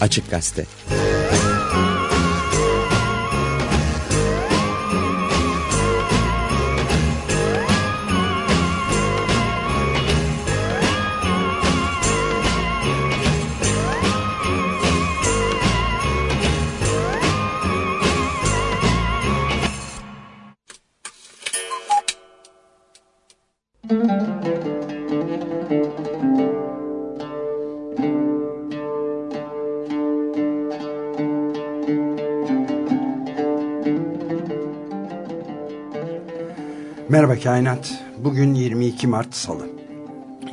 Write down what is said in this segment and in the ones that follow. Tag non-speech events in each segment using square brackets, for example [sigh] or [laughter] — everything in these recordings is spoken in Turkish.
Açık Gazete Kainat. Bugün 22 Mart Salı.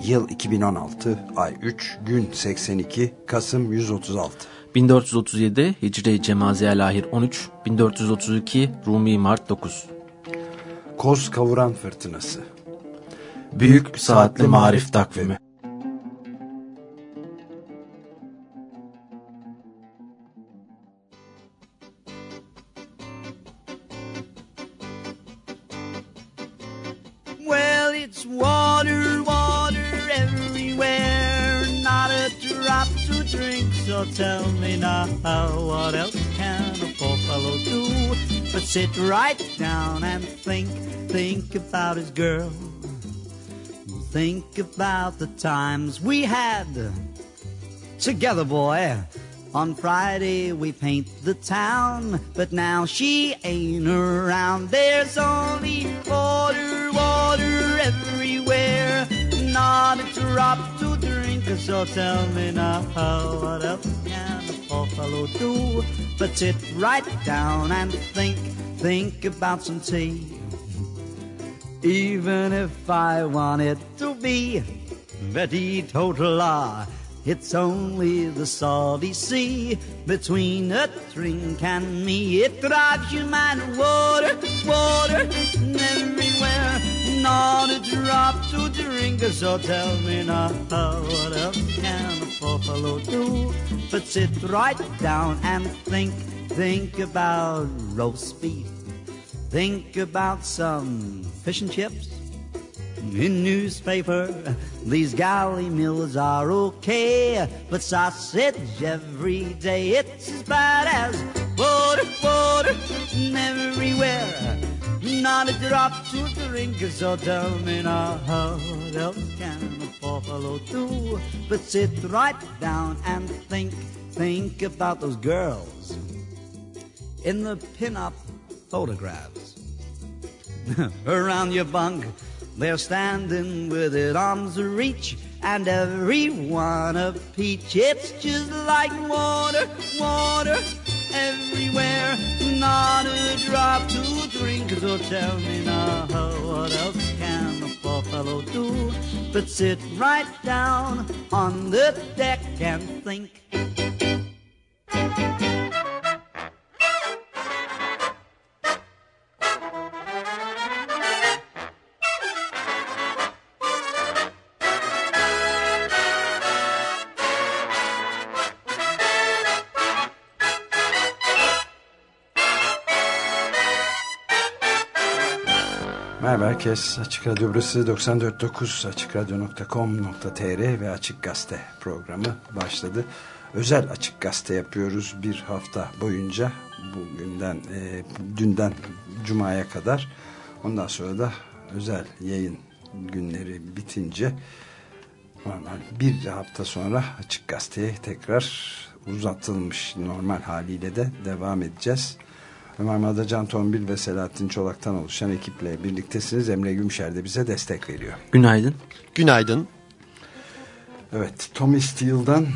Yıl 2016, ay 3, gün 82, Kasım 136. 1437 Hicri Cemaziye Lahir 13, 1432 Rumi Mart 9. Koz kavuran fırtınası. Büyük Saatli Marif Takvimi sit right down and think, think about his girl, think about the times we had together, boy. On Friday we paint the town, but now she ain't around. There's only water, water everywhere, not a drop to drink. So tell me now, what else fellow do but sit right down and think, think about some tea? Even if I want it to be the teetotaler, it's only the salty sea between a drink and me. It drives you mad. Water, water, everywhere. Not a drop to drink. So tell me now, what else can a fellow do but sit right down and think, think about roast beef. Think about some fish and chips in newspaper. These galley meals are okay, but sausage every day it's as bad as water, water everywhere. Not a drop to drink, so tell me now what else can a fellow do but sit right down and think, think about those girls in the pin-up photographs [laughs] around your bunk. They're standing with it arms reach, and everyone a peach. It's just like water, water everywhere. Not a drop to drink. So tell me now, what else can a poor fellow do but sit right down on the deck and think? Herkes. Açık Radyo burası 94.9 açıkradyo.com.tr ve Açık Gazete programı başladı. Özel Açık Gazete yapıyoruz bir hafta boyunca. Bugünden, e, dünden Cuma'ya kadar. Ondan sonra da özel yayın günleri bitince normal bir hafta sonra Açık Gazete'ye tekrar uzatılmış normal haliyle de devam edeceğiz. Ömer Madra, Can Tombil ve Selahattin Çolak'tan oluşan ekiple birliktesiniz. Emre Gümşer de bize destek veriyor. Günaydın. Günaydın. Evet, Tommy Steele'dan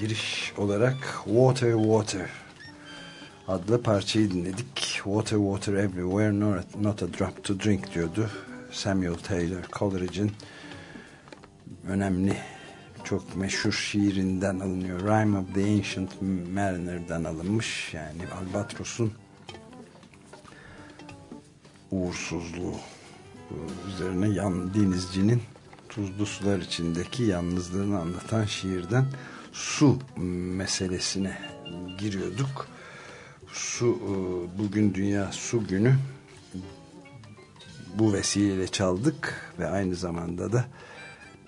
giriş olarak Water Water adlı parçayı dinledik. Water Water Everywhere Not, not a Drop to Drink diyordu. Samuel Taylor Coleridge'in önemli çok meşhur şiirinden alınıyor. Rime of the Ancient Mariner'dan alınmış. Yani Albatros'un uğursuzluğu üzerine yan denizcinin tuzlu sular içindeki yalnızlığını anlatan şiirden su meselesine giriyorduk. Su e, bugün Dünya Su Günü. Bu vesileyle çaldık ve aynı zamanda da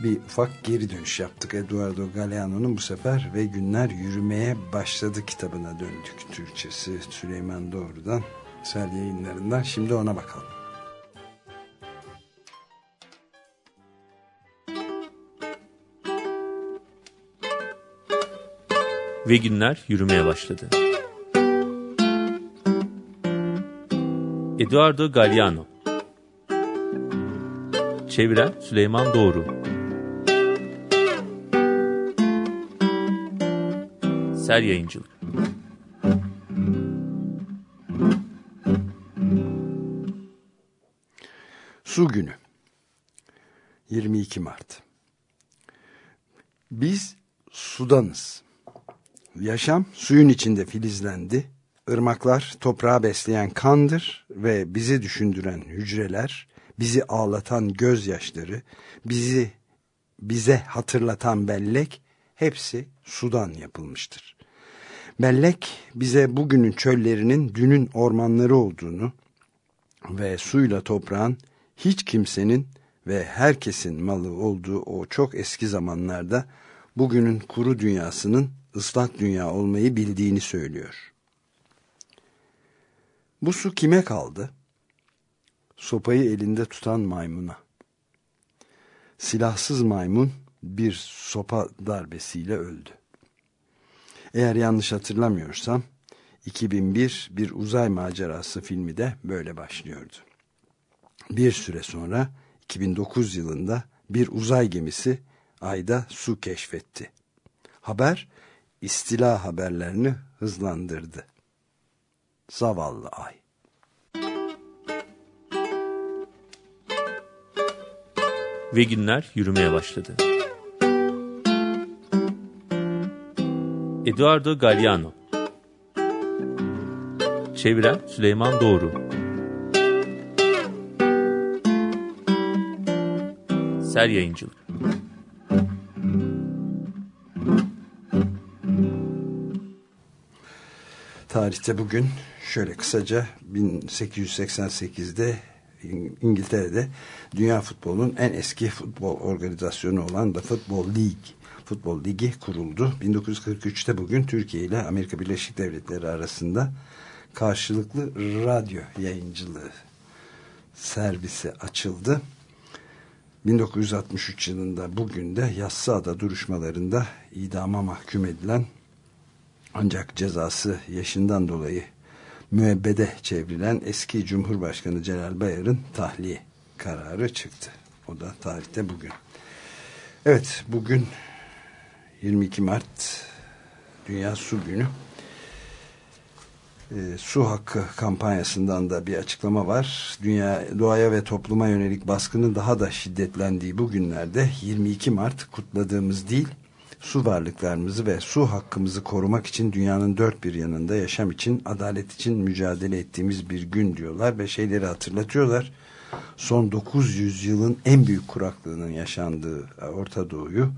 bir ufak geri dönüş yaptık. Eduardo Galeano'nun bu sefer ve günler yürümeye başladı kitabına döndük Türkçesi Süleyman Doğru'dan Sel yayınlarından şimdi ona bakalım. Ve günler yürümeye başladı. Eduardo Galeano Çeviren Süleyman Doğru Ser Yayıncılık Su Günü 22 Mart Biz sudanız. Yaşam suyun içinde filizlendi. Irmaklar toprağı besleyen kandır ve bizi düşündüren hücreler, bizi ağlatan gözyaşları, bizi bize hatırlatan bellek hepsi sudan yapılmıştır. Bellek bize bugünün çöllerinin dünün ormanları olduğunu ve suyla toprağın hiç kimsenin ve herkesin malı olduğu o çok eski zamanlarda bugünün kuru dünyasının ıslak dünya olmayı bildiğini söylüyor. Bu su kime kaldı? Sopayı elinde tutan maymuna. Silahsız maymun bir sopa darbesiyle öldü. Eğer yanlış hatırlamıyorsam 2001 bir uzay macerası filmi de böyle başlıyordu. Bir süre sonra 2009 yılında bir uzay gemisi ayda su keşfetti. Haber istila haberlerini hızlandırdı. Zavallı ay. Ve günler yürümeye başladı. Eduardo Galeano Çeviren Süleyman Doğru Ser Yayıncılık Tarihte bugün şöyle kısaca 1888'de İngiltere'de dünya futbolunun en eski futbol organizasyonu olan The Football League Futbol Ligi kuruldu. 1943'te bugün Türkiye ile Amerika Birleşik Devletleri arasında karşılıklı radyo yayıncılığı servisi açıldı. 1963 yılında bugün de Yassıada duruşmalarında idama mahkum edilen ancak cezası yaşından dolayı müebbede çevrilen eski Cumhurbaşkanı Celal Bayar'ın tahliye kararı çıktı. O da tarihte bugün. Evet bugün 22 Mart Dünya Su Günü. E, su hakkı kampanyasından da bir açıklama var. Dünya doğaya ve topluma yönelik baskının daha da şiddetlendiği bu günlerde 22 Mart kutladığımız değil, su varlıklarımızı ve su hakkımızı korumak için dünyanın dört bir yanında yaşam için, adalet için mücadele ettiğimiz bir gün diyorlar ve şeyleri hatırlatıyorlar. Son 900 yılın en büyük kuraklığının yaşandığı Orta Doğu'yu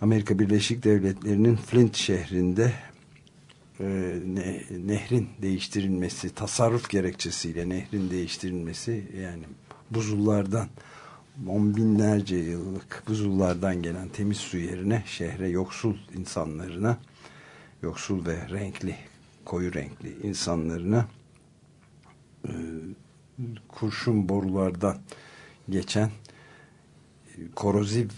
Amerika Birleşik Devletleri'nin Flint şehrinde ne, nehrin değiştirilmesi, tasarruf gerekçesiyle nehrin değiştirilmesi yani buzullardan on binlerce yıllık buzullardan gelen temiz su yerine şehre yoksul insanlarına yoksul ve renkli koyu renkli insanlarına e, kurşun borulardan geçen korozif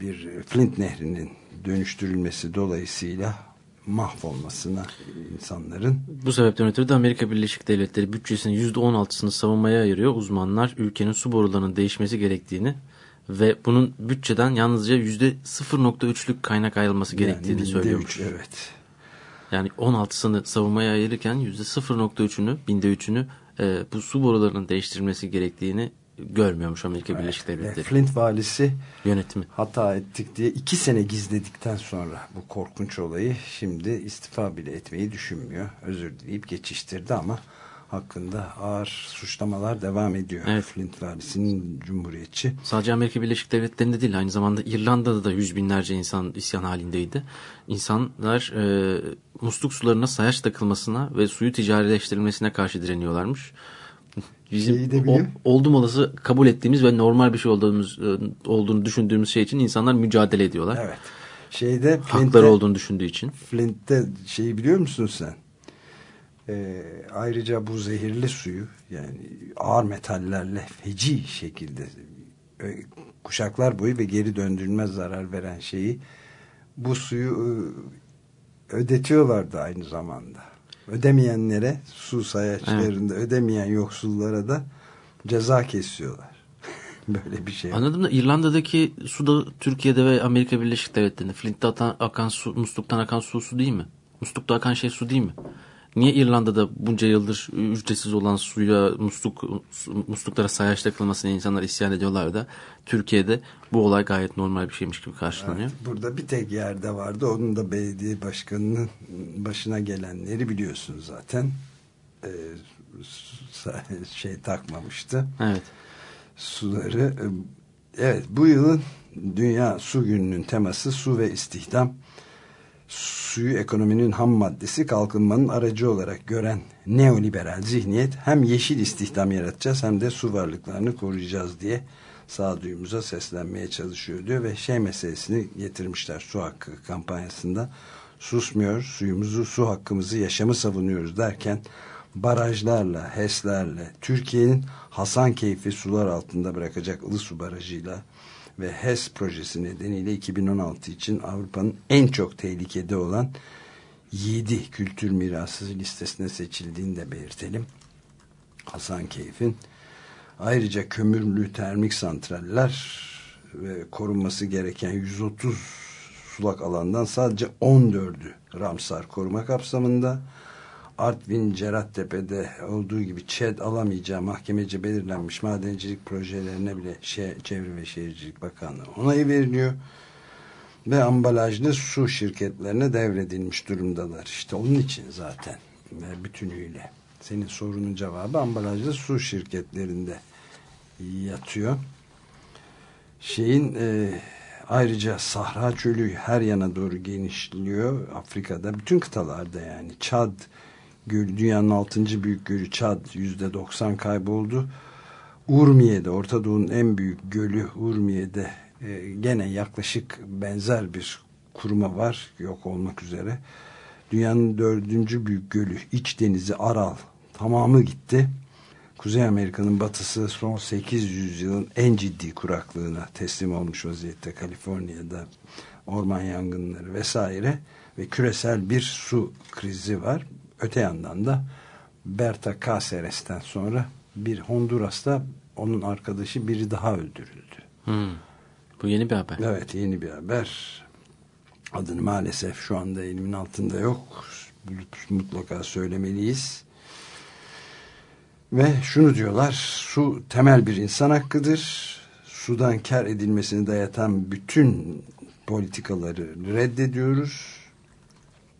bir Flint nehrinin dönüştürülmesi dolayısıyla mahvolmasına insanların. Bu sebepten ötürü de Amerika Birleşik Devletleri bütçesinin %16'sını savunmaya ayırıyor. Uzmanlar ülkenin su borularının değişmesi gerektiğini ve bunun bütçeden yalnızca %0.3'lük kaynak ayrılması gerektiğini yani söylüyormuş. evet. Yani 16'sını savunmaya ayırırken %0.3'ünü, binde 3'ünü e, bu su borularının değiştirilmesi gerektiğini görmüyormuş Amerika Birleşik Devletleri. Flint valisi yönetimi hata ettik diye iki sene gizledikten sonra bu korkunç olayı şimdi istifa bile etmeyi düşünmüyor. Özür dileyip geçiştirdi ama hakkında ağır suçlamalar devam ediyor. Evet. Flint valisinin cumhuriyetçi. Sadece Amerika Birleşik Devletleri'nde değil aynı zamanda İrlanda'da da yüz binlerce insan isyan halindeydi. İnsanlar e, musluk sularına sayaç takılmasına ve suyu ticarileştirilmesine karşı direniyorlarmış. Bizim o, oldum olası kabul ettiğimiz ve normal bir şey olduğumuz e, olduğunu düşündüğümüz şey için insanlar mücadele ediyorlar. Evet. Şeyde Hakları Flint'te, olduğunu düşündüğü için. Flint'te şeyi biliyor musun sen? Ee, ayrıca bu zehirli suyu yani ağır metallerle feci şekilde e, kuşaklar boyu ve geri döndürülmez zarar veren şeyi bu suyu e, ödetiyorlardı aynı zamanda. Ödemeyenlere su sayaçlarında ödemeyen yoksullara da ceza kesiyorlar. [laughs] Böyle bir şey. Anladım da İrlanda'daki su da Türkiye'de ve Amerika Birleşik Devletleri'nde Flint'te atan, akan su, musluktan akan su su değil mi? Muslukta akan şey su değil mi? Niye İrlanda'da bunca yıldır ücretsiz olan suya musluk musluklara sayaç takılmasına insanlar isyan ediyorlar da Türkiye'de bu olay gayet normal bir şeymiş gibi karşılanıyor. Burada bir tek yerde vardı. Onun da belediye başkanının başına gelenleri biliyorsun zaten. Ee, şey takmamıştı. Evet. Suları. Evet bu yılın Dünya Su Günü'nün teması su ve istihdam. Suyu ekonominin ham maddesi kalkınmanın aracı olarak gören neoliberal zihniyet hem yeşil istihdam yaratacağız hem de su varlıklarını koruyacağız diye sağduyumuza seslenmeye çalışıyor diyor ve şey meselesini getirmişler su hakkı kampanyasında. Susmuyor suyumuzu su hakkımızı yaşamı savunuyoruz derken barajlarla HES'lerle Türkiye'nin Hasankeyf'i sular altında bırakacak Ilısu Barajı'yla ve HES projesi nedeniyle 2016 için Avrupa'nın en çok tehlikede olan 7 kültür mirası listesine seçildiğini de belirtelim. Hasankeyf'in ayrıca kömürlü termik santraller ve korunması gereken 130 sulak alandan sadece 14'ü Ramsar koruma kapsamında Artvin Cerattepe'de olduğu gibi ÇED alamayacağı mahkemece belirlenmiş madencilik projelerine bile şey, Çevre ve Şehircilik Bakanlığı onayı veriliyor ve ambalajlı su şirketlerine devredilmiş durumdalar. İşte onun için zaten ve bütünüyle senin sorunun cevabı ambalajlı su şirketlerinde yatıyor. Şeyin e, ayrıca Sahra Çölü her yana doğru genişliyor. Afrika'da bütün kıtalarda yani Çad Gölü, dünyanın 6. büyük gölü Çad %90 kayboldu. Urmiye'de Orta Doğu'nun en büyük gölü Urmiye'de e, gene yaklaşık benzer bir kuruma var yok olmak üzere. Dünyanın dördüncü büyük gölü İç Denizi Aral tamamı gitti. Kuzey Amerika'nın batısı son 800 yılın en ciddi kuraklığına teslim olmuş vaziyette. Kaliforniya'da orman yangınları vesaire ve küresel bir su krizi var. Öte yandan da Berta Cáceres'ten sonra bir Honduras'ta onun arkadaşı biri daha öldürüldü. Hmm. Bu yeni bir haber. Evet yeni bir haber. Adını maalesef şu anda elimin altında yok. Mutlaka söylemeliyiz. Ve şunu diyorlar. Su temel bir insan hakkıdır. Sudan kar edilmesini dayatan bütün politikaları reddediyoruz.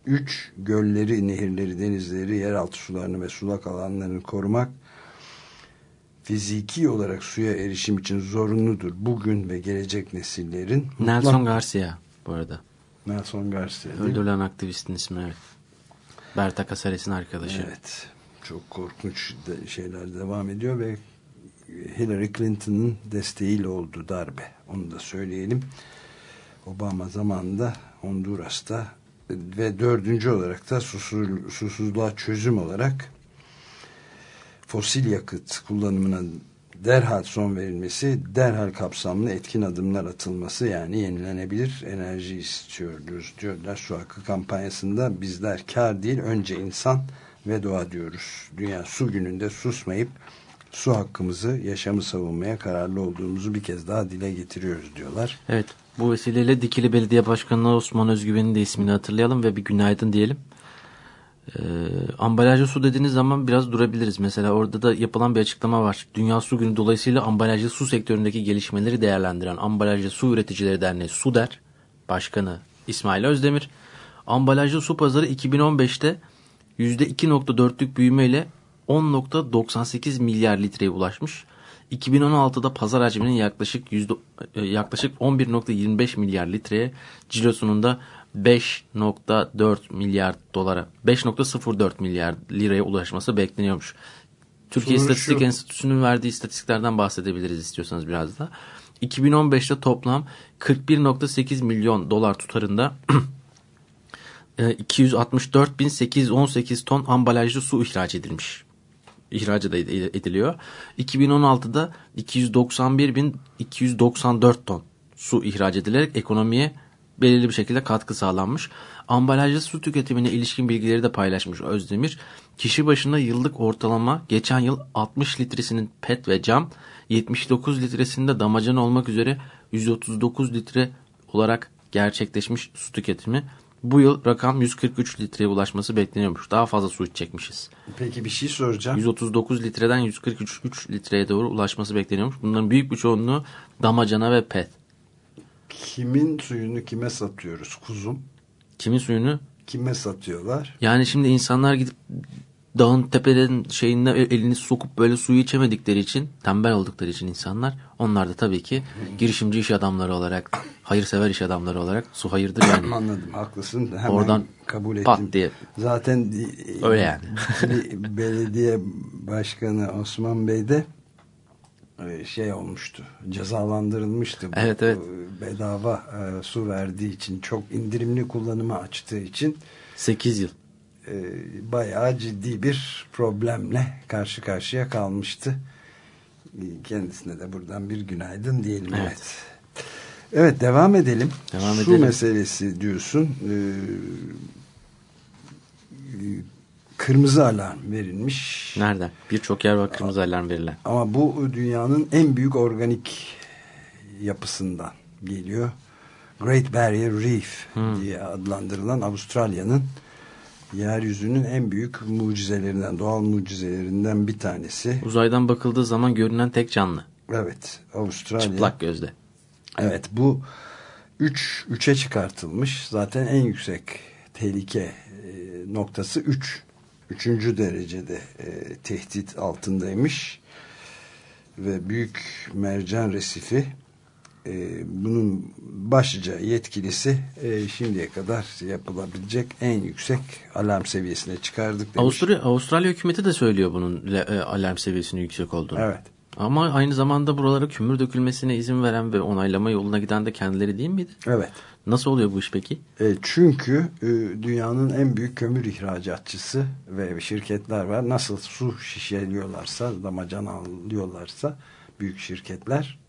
Üç, gölleri, nehirleri, denizleri, yeraltı sularını ve sulak alanlarını korumak fiziki olarak suya erişim için zorunludur. Bugün ve gelecek nesillerin. Nelson Mutlak- Garcia bu arada. Nelson Garcia. Öldürülen aktivistin ismi evet. Berta Casares'in arkadaşı. Evet. Çok korkunç de- şeyler devam ediyor ve Hillary Clinton'ın desteğiyle oldu darbe. Onu da söyleyelim. Obama zamanında Honduras'ta ve dördüncü olarak da susuz, susuzluğa çözüm olarak fosil yakıt kullanımına derhal son verilmesi, derhal kapsamlı etkin adımlar atılması yani yenilenebilir enerji istiyoruz diyorlar su hakkı kampanyasında bizler kar değil önce insan ve doğa diyoruz. Dünya su gününde susmayıp su hakkımızı yaşamı savunmaya kararlı olduğumuzu bir kez daha dile getiriyoruz diyorlar. Evet. Bu vesileyle Dikili Belediye Başkanı Osman Özgüven'in de ismini hatırlayalım ve bir günaydın diyelim. Ee, ambalajlı su dediğiniz zaman biraz durabiliriz. Mesela orada da yapılan bir açıklama var. Dünya Su Günü dolayısıyla ambalajlı su sektöründeki gelişmeleri değerlendiren Ambalajlı Su Üreticileri Derneği SUDER Başkanı İsmail Özdemir, ambalajlı su pazarı 2015'te %2.4'lük büyümeyle 10.98 milyar litreye ulaşmış. 2016'da pazar hacminin yaklaşık yüzde, e, yaklaşık 11.25 milyar litreye, cirosunun da 5.4 milyar dolara, 5.04 milyar liraya ulaşması bekleniyormuş. Türkiye Soru İstatistik şu. Enstitüsü'nün verdiği istatistiklerden bahsedebiliriz istiyorsanız biraz da. 2015'te toplam 41.8 milyon dolar tutarında [clears throat] e, 264.818 ton ambalajlı su ihraç edilmiş. İhraç ediliyor. 2016'da 291.294 ton su ihraç edilerek ekonomiye belirli bir şekilde katkı sağlanmış. Ambalajlı su tüketimine ilişkin bilgileri de paylaşmış Özdemir. Kişi başına yıllık ortalama geçen yıl 60 litresinin pet ve cam, 79 litresinde damacana olmak üzere 139 litre olarak gerçekleşmiş su tüketimi. Bu yıl rakam 143 litreye ulaşması bekleniyormuş. Daha fazla su içecekmişiz. Peki bir şey soracağım. 139 litreden 143 3 litreye doğru ulaşması bekleniyormuş. Bunların büyük bir çoğunluğu damacana ve pet. Kimin suyunu kime satıyoruz kuzum? Kimin suyunu? Kime satıyorlar? Yani şimdi insanlar gidip dağın tepelerin şeyinde elini sokup böyle suyu içemedikleri için, tembel oldukları için insanlar, onlar da tabii ki girişimci iş adamları olarak, hayırsever iş adamları olarak su hayırdır yani. [coughs] Anladım haklısın. Hemen Oradan kabul ettim. pat diye. Zaten Öyle yani. belediye başkanı Osman Bey de e, şey olmuştu. Cezalandırılmıştı. Bu, Evet, evet. e, Bedava e, su verdiği için çok indirimli kullanıma açtığı için 8 yıl. E, bayağı ciddi bir problemle karşı karşıya kalmıştı. E, Kendisine de buradan bir günaydın diyelim. Evet. Evet. Evet, devam edelim. Devam Su edelim. meselesi diyorsun. Ee, kırmızı alarm verilmiş. Nereden? Birçok yer var kırmızı alarm verilen. Ama bu dünyanın en büyük organik yapısından geliyor. Great Barrier Reef diye adlandırılan Avustralya'nın yeryüzünün en büyük mucizelerinden, doğal mucizelerinden bir tanesi. Uzaydan bakıldığı zaman görünen tek canlı. Evet, Avustralya. Çıplak gözle. Evet bu 3 üç, 3'e çıkartılmış. Zaten en yüksek tehlike e, noktası 3. Üç. Üçüncü derecede e, tehdit altındaymış. Ve büyük mercan resifi bunun başlıca yetkilisi e, şimdiye kadar yapılabilecek en yüksek alarm seviyesine çıkardık demiş. Avustralya, Avustralya hükümeti de söylüyor bunun le- e, alarm seviyesinin yüksek olduğunu. Evet. Ama aynı zamanda buralara kömür dökülmesine izin veren ve onaylama yoluna giden de kendileri değil miydi? Evet. Nasıl oluyor bu iş peki? E, çünkü e, dünyanın en büyük kömür ihracatçısı ve şirketler var. Nasıl su şişeliyorlarsa, damacana alıyorlarsa büyük şirketler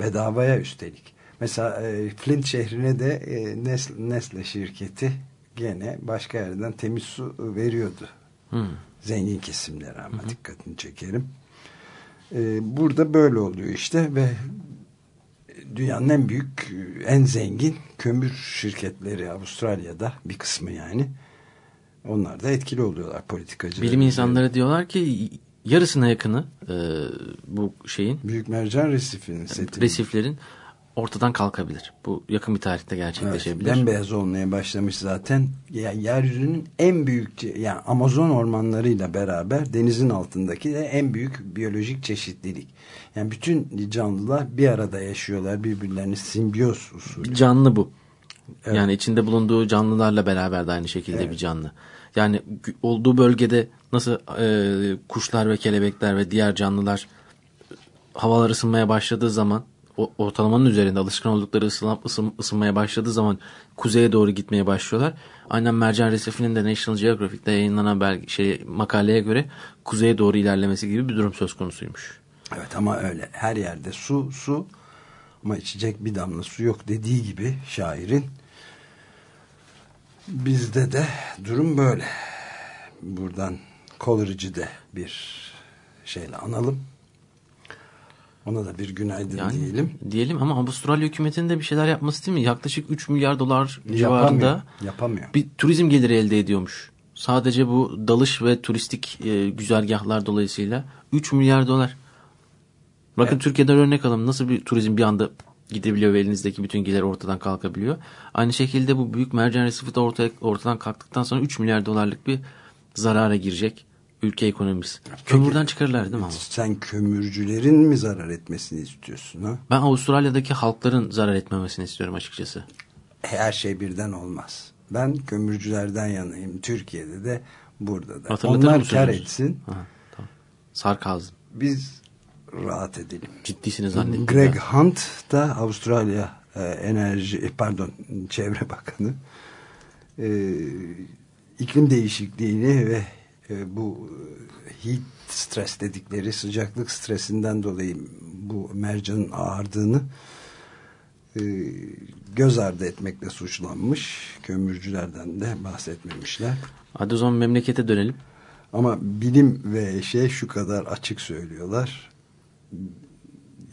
bedavaya üstelik. Mesela e, Flint şehrine de e, Nestle, Nestle şirketi gene başka yerden temiz su veriyordu. Hmm. Zengin kesimlere ama dikkatini çekerim. E, burada böyle oluyor işte ve dünyanın en büyük, en zengin kömür şirketleri Avustralya'da bir kısmı yani. Onlar da etkili oluyorlar politikacılar. Bilim insanları diyorlar ki yarısına yakını e, bu şeyin Büyük mercan resifinin seti. resiflerin ortadan kalkabilir. Bu yakın bir tarihte Evet, gerçekleşebilir. bembeyaz olmaya başlamış zaten. Ya, yeryüzünün en büyük, yani Amazon ormanlarıyla beraber denizin altındaki de en büyük biyolojik çeşitlilik. Yani bütün canlılar bir arada yaşıyorlar. Birbirlerini simbiyoz usulü. Canlı bu. Evet. Yani içinde bulunduğu canlılarla beraber de aynı şekilde Evet. bir canlı. Yani olduğu bölgede nasıl e, kuşlar ve kelebekler ve diğer canlılar havalar ısınmaya başladığı zaman o, ortalamanın üzerinde alışkın oldukları ısınıp ısın, ısınmaya başladığı zaman kuzeye doğru gitmeye başlıyorlar. Aynen Mercan Resifinin de National Geographic'te yayınlanan belge, şey, makaleye göre kuzeye doğru ilerlemesi gibi bir durum söz konusuymuş. Evet ama öyle. Her yerde su, su ama içecek bir damla su yok dediği gibi şairin. Bizde de durum böyle. Buradan Coleridge'i bir şeyle analım. Ona da bir günaydın Yani diyelim. Diyelim ama Avustralya hükümetinin de bir şeyler yapması değil mi? Yaklaşık 3 milyar dolar Yapamıyor. civarında Yapamıyor. bir turizm geliri elde ediyormuş. Sadece bu dalış ve turistik e, güzergahlar dolayısıyla 3 milyar dolar. Bakın Evet. Türkiye'den örnek alalım. Nasıl bir turizm bir anda gidebiliyor ve elinizdeki bütün gelir ortadan kalkabiliyor. Aynı şekilde bu büyük mercan resifi de ortaya, ortadan kalktıktan sonra 3 milyar dolarlık bir zarara girecek ülke ekonomisi. Kömürden çıkarırlar değil mi ama? Sen kömürcülerin mi zarar etmesini istiyorsun? Ha? Ben Avustralya'daki halkların zarar etmemesini istiyorum açıkçası. Her şey birden olmaz. Ben kömürcülerden yanayım. Türkiye'de de burada da. Hatırlatır Onlar kar etsin. Ha, tamam. Sarkazm. Biz rahat edelim. Ciddisini zannettim. Greg ya. Hunt da Avustralya e, Enerji e, pardon Çevre Bakanı e, iklim değişikliğini ve e, bu e, heat stres dedikleri sıcaklık stresinden dolayı bu mercanın ağardığını e, göz ardı etmekle suçlanmış. Kömürcülerden de bahsetmemişler. Hadi o zaman memlekete dönelim. Ama bilim ve şey şu kadar açık söylüyorlar.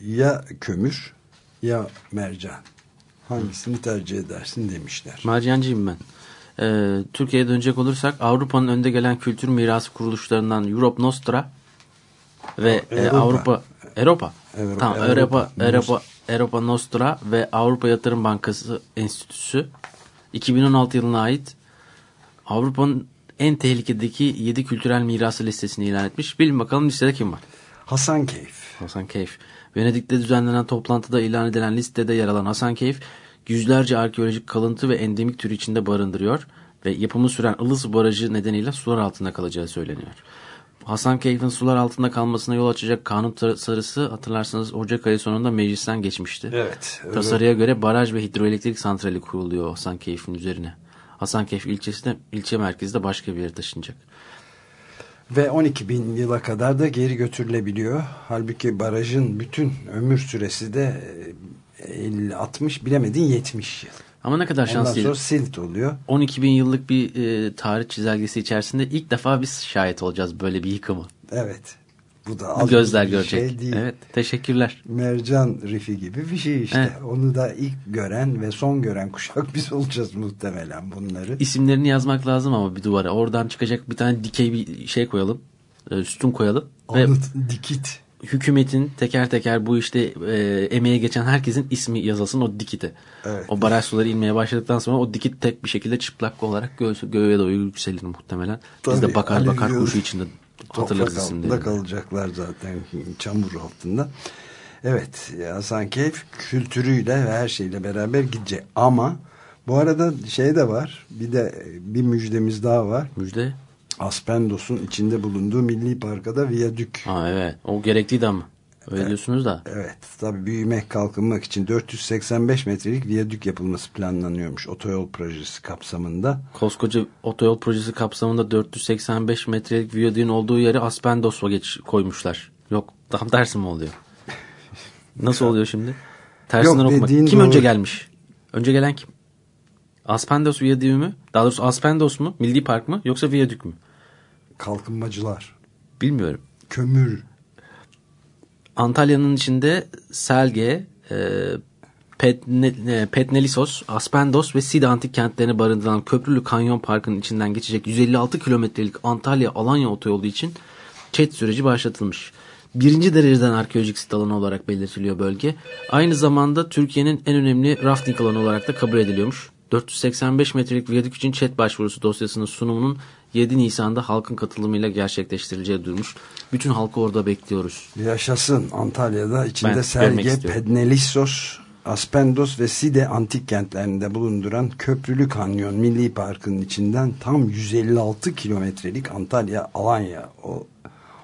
Ya kömür ya mercan. Hangisini tercih edersin demişler. Mercancıyım ben. Ee, Türkiye'ye dönecek olursak Avrupa'nın önde gelen kültür mirası kuruluşlarından Europe Nostra ve e, Avrupa. Avrupa. Avrupa, Tamam Avrupa. Avrupa Avrupa Avrupa Nostra ve Avrupa Yatırım Bankası Enstitüsü 2016 yılına ait Avrupa'nın en tehlikedeki 7 kültürel mirası listesini ilan etmiş. Bilin bakalım listede kim var? Hasan Keyif. Hasan Keyf. Venedik'te düzenlenen toplantıda ilan edilen listede yer alan Hasan Keyf, yüzlerce arkeolojik kalıntı ve endemik tür içinde barındırıyor ve yapımı süren Ilısı Barajı nedeniyle sular altında kalacağı söyleniyor. Hasan Keyf'in sular altında kalmasına yol açacak kanun tasarısı hatırlarsanız Ocak ayı sonunda meclisten geçmişti. Evet. Tasarıya göre baraj ve hidroelektrik santrali kuruluyor Hasan Keyf'in üzerine. Hasan Keyf ilçesi de ilçe merkezi de başka bir yere taşınacak. Ve 12 bin yıla kadar da geri götürülebiliyor. Halbuki barajın bütün ömür süresi de e, 50-60 bilemedin 70 yıl. Ama ne kadar Ondan şanslıyız. sonra silt oluyor. 12 bin yıllık bir e, tarih çizelgesi içerisinde ilk defa biz şahit olacağız böyle bir yıkımı. Evet. Bu da gözler bir görecek. Şey değil. evet, teşekkürler. Mercan rifi gibi bir şey işte. Evet. Onu da ilk gören ve son gören kuşak biz olacağız muhtemelen bunları. İsimlerini yazmak lazım ama bir duvara. Oradan çıkacak bir tane dikey bir şey koyalım. e, Sütun koyalım. Ve Anıt, dikit. Hükümetin teker teker bu işte e, emeğe geçen herkesin ismi yazılsın o dikite. Evet. O baraj suları inmeye başladıktan sonra o dikit tek bir şekilde çıplak olarak göğe, göğe doğru yükselir muhtemelen. Biz Tabii, de bakar Ali bakar kuşu içinde hatırlarız Toprak isimlerini. altında kalacaklar zaten çamur altında. Evet Hasan Keyf kültürüyle ve her şeyle beraber gidecek. Ama bu arada şey de var bir de bir müjdemiz daha var. Müjde. Aspendos'un içinde bulunduğu milli parkada viyadük. Ha evet. O gerekliydi ama. Öyle diyorsunuz da. Evet tabi büyümek kalkınmak için 485 metrelik viyadük yapılması planlanıyormuş otoyol projesi kapsamında. Koskoca otoyol projesi kapsamında 485 metrelik viyadüğün olduğu yeri Aspendos'a geç koymuşlar. Yok tam tersi mi oluyor? Nasıl oluyor şimdi? Tersinden Yok, okumak. Kim doğru. önce gelmiş? Önce gelen kim? Aspendos viyadüğü mü? Daha doğrusu Aspendos mu? Milli Park mı? Yoksa viyadük mü? Kalkınmacılar, Bilmiyorum. kömür, Antalya'nın içinde Selge, e, Petne, e, Petnelisos, Aspendos ve Side antik kentlerini barındıran Köprülü Kanyon Parkı'nın içinden geçecek 156 kilometrelik Antalya-Alanya otoyolu için çet süreci başlatılmış. Birinci dereceden arkeolojik sit alanı olarak belirtiliyor bölge. Aynı zamanda Türkiye'nin en önemli rafting alanı olarak da kabul ediliyormuş. 485 metrelik viyadük için chat başvurusu dosyasının sunumunun 7 Nisan'da halkın katılımıyla gerçekleştirileceği duyurmuş. Bütün halkı orada bekliyoruz. Yaşasın Antalya'da içinde Ben Serge. Pednelissos, Aspendos ve Side antik kentlerinde bulunduran Köprülü Kanyon Milli Parkı'nın içinden tam 156 kilometrelik Antalya Alanya o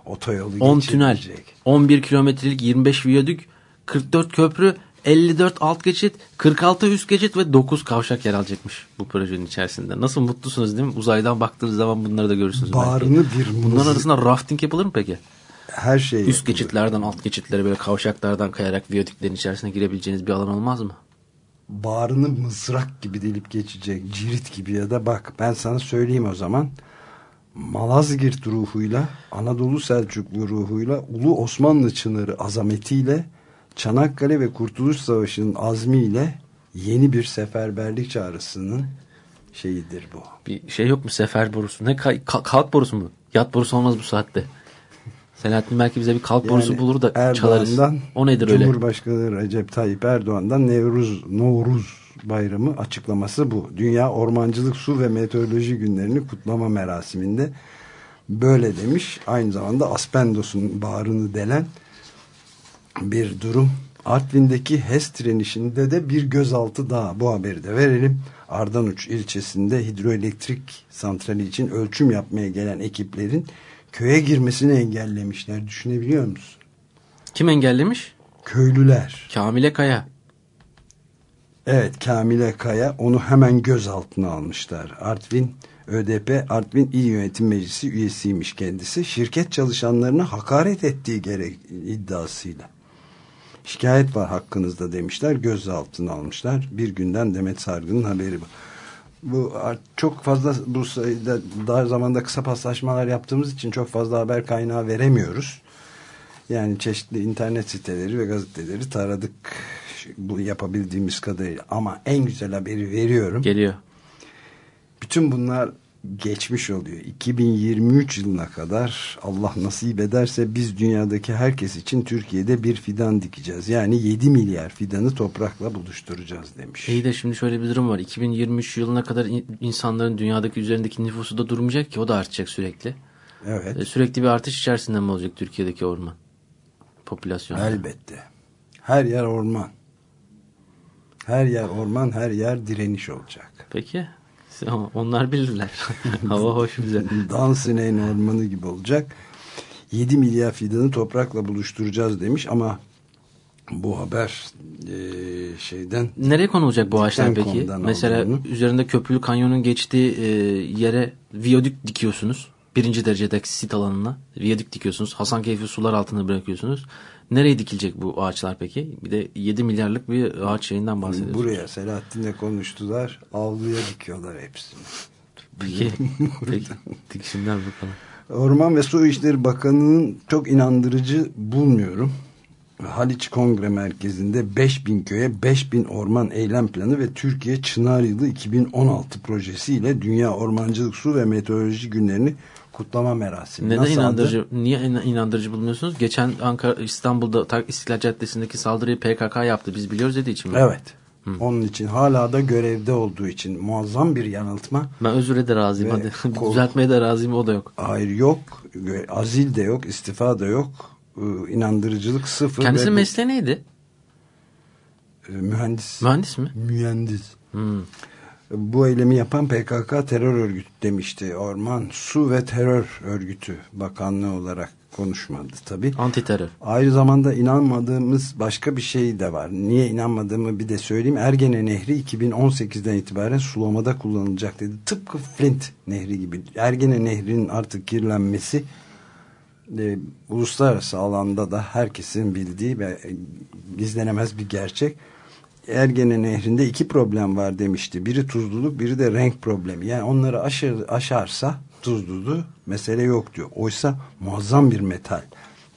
otoyolu 10 tünel, geçilecek. 11 kilometrelik 25 viyadük, 44 köprü, 54 alt geçit, 46 üst geçit ve 9 kavşak yer alacakmış bu projenin içerisinde. Nasıl mutlusunuz değil mi? Uzaydan baktığınız zaman bunları da görürsünüz. belki. Bağrını bir Bunların arasında rafting yapılır mı peki? Her şey Üst geçitlerden alt geçitlere böyle kavşaklardan kayarak viyadüklerin içerisine girebileceğiniz bir alan olmaz mı? bağrını mızrak gibi delip geçecek cirit gibi ya da bak ben sana söyleyeyim o zaman Malazgirt ruhuyla Anadolu Selçuklu ruhuyla Ulu Osmanlı Çınarı azametiyle Çanakkale ve Kurtuluş Savaşı'nın azmiyle yeni bir seferberlik çağrısının şeyidir bu. Bir şey yok mu sefer borusu? Ne kay- ka- kalk borusu mu? Yat borusu olmaz bu saatte. Selahattin belki bize bir kalk borusu bulur da çalarız. Erdoğan'dan O nedir öyle? Cumhurbaşkanı Recep Tayyip Erdoğan'dan Nevruz, Novruz bayramı açıklaması bu. Dünya Ormancılık Su ve Meteoroloji Günlerini kutlama merasiminde böyle demiş. Aynı zamanda Aspendos'un bağrını delen bir durum. Artvin'deki HES direnişinde de bir gözaltı daha bu haberi de verelim. Ardanuç ilçesinde hidroelektrik santrali için ölçüm yapmaya gelen ekiplerin köye girmesini engellemişler. Düşünebiliyor musun? Kim engellemiş? Köylüler. Kamile Kaya. Evet Kamile Kaya onu hemen gözaltına almışlar. Artvin ÖDP Artvin İl Yönetim Meclisi üyesiymiş kendisi. Şirket çalışanlarına hakaret ettiği gerek iddiasıyla. Şikayet var hakkınızda demişler. Gözaltına almışlar. Bir günden Demet Sargı'nın haberi bu. Bu çok fazla bu sayıda daha zamanda kısa paslaşmalar yaptığımız için çok fazla haber kaynağı veremiyoruz. Yani çeşitli internet siteleri ve gazeteleri taradık bu yapabildiğimiz kadarıyla ama en güzel haberi veriyorum. Geliyor. Bütün bunlar geçmiş oluyor. 2023 yılına kadar Allah nasip ederse biz dünyadaki herkes için Türkiye'de bir fidan dikeceğiz. Yani 7 milyar fidanı toprakla buluşturacağız demiş. İyi de şimdi şöyle bir durum var. 2023 yılına kadar insanların dünyadaki üzerindeki nüfusu da durmayacak ki o da artacak sürekli. Evet. E, sürekli bir artış içerisinde mi olacak Türkiye'deki orman? Popülasyon. Elbette. Her yer orman. Her yer orman, her yer direniş olacak. Peki. [laughs] Onlar bilirler. [laughs] Hava hoş bize. Dans ineğin ormanı gibi olacak. 7 milyar fidanı toprakla buluşturacağız demiş ama bu haber e, şeyden nereye konulacak bu ağaçlar peki? Mesela olduğunu. üzerinde Köprülü Kanyon'un geçtiği e, yere viyadük dikiyorsunuz. Birinci derecedeki sit alanına viyadük dikiyorsunuz. Hasankeyf'i sular altına bırakıyorsunuz. Nereye dikilecek bu ağaçlar peki? Bir de 7 milyarlık bir ağaç şeyinden bahsediyoruz. Buraya Selahattin'le konuştular. Avluya dikiyorlar hepsini. Peki, [laughs] peki dikişimler bakalım. Orman ve Su İşleri Bakanı'nın çok inandırıcı bulmuyorum. Haliç Kongre Merkezi'nde 5000 köye 5000 orman eylem planı ve Türkiye Çınar Yılı 2016 projesiyle Dünya Ormancılık Su ve Meteoroloji Günlerini kutlama merasimi. Neden Nasıl inandırıcı? Adı? Niye inandırıcı bulmuyorsunuz? Geçen Ankara İstanbul'da İstiklal Caddesi'ndeki saldırıyı PKK yaptı. Biz biliyoruz dediği için mi? Evet. Hı. Onun için hala da görevde olduğu için muazzam bir yanıltma. Ben özüre de razıyım. Ve Hadi [laughs] düzeltmeye de razıyım o da yok. Hayır yok. Azil de yok. istifa da yok. inandırıcılık sıfır. Kendisi mesleği neydi? Mühendis. Mühendis mi? Mühendis. Hmm bu eylemi yapan PKK terör örgütü demişti. Orman, Su ve Terör Örgütü Bakanlığı olarak konuşmadı tabi. Anti terör. Aynı zamanda inanmadığımız başka bir şey de var. Niye inanmadığımı bir de söyleyeyim. Ergene Nehri 2018'den itibaren sulamada kullanılacak dedi. Tıpkı Flint Nehri gibi. Ergene Nehri'nin artık kirlenmesi e, uluslararası alanda da herkesin bildiği ve gizlenemez bir gerçek Ergene Nehri'nde iki problem var demişti. Biri tuzluluk, biri de renk problemi. Yani onları aşır, aşarsa tuzluluğu mesele yok diyor. Oysa muazzam bir metal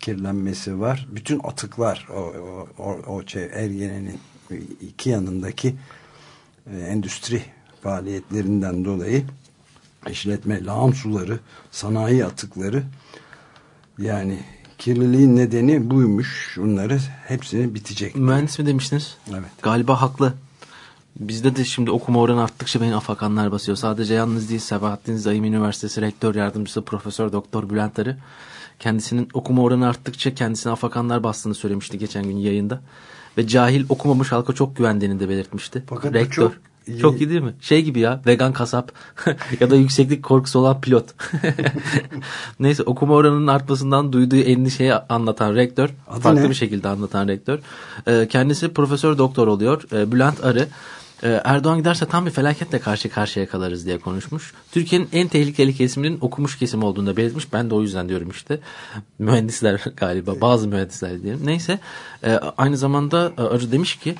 kirlenmesi var. Bütün atıklar o, o, o, şey, Ergene'nin iki yanındaki e, endüstri faaliyetlerinden dolayı işletme, lağım suları, sanayi atıkları yani kirliliğin nedeni buymuş. Bunları hepsini bitecek. Mühendis mi demiştiniz? Evet. Galiba haklı. Bizde de şimdi okuma oranı arttıkça beni afakanlar basıyor. Sadece yalnız değil Sabahattin Zaim Üniversitesi Rektör Yardımcısı Profesör Doktor Bülent Arı kendisinin okuma oranı arttıkça kendisine afakanlar bastığını söylemişti geçen gün yayında. Ve cahil okumamış halka çok güvendiğini de belirtmişti. Fakat Rektör. çok. Çok iyi değil mi? Şey gibi ya vegan kasap [laughs] ya da yükseklik korkusu olan pilot. [laughs] Neyse okuma oranının artmasından duyduğu endişeyi anlatan rektör. Adı farklı ne? bir şekilde anlatan rektör. Ee, kendisi profesör doktor oluyor. Ee, Bülent Arı. Ee, Erdoğan giderse tam bir felaketle karşı karşıya kalırız diye konuşmuş. Türkiye'nin en tehlikeli kesiminin okumuş kesim olduğunu da belirtmiş. Ben de o yüzden diyorum işte. Mühendisler galiba bazı mühendisler diyelim. Neyse e, aynı zamanda e, Arı demiş ki e,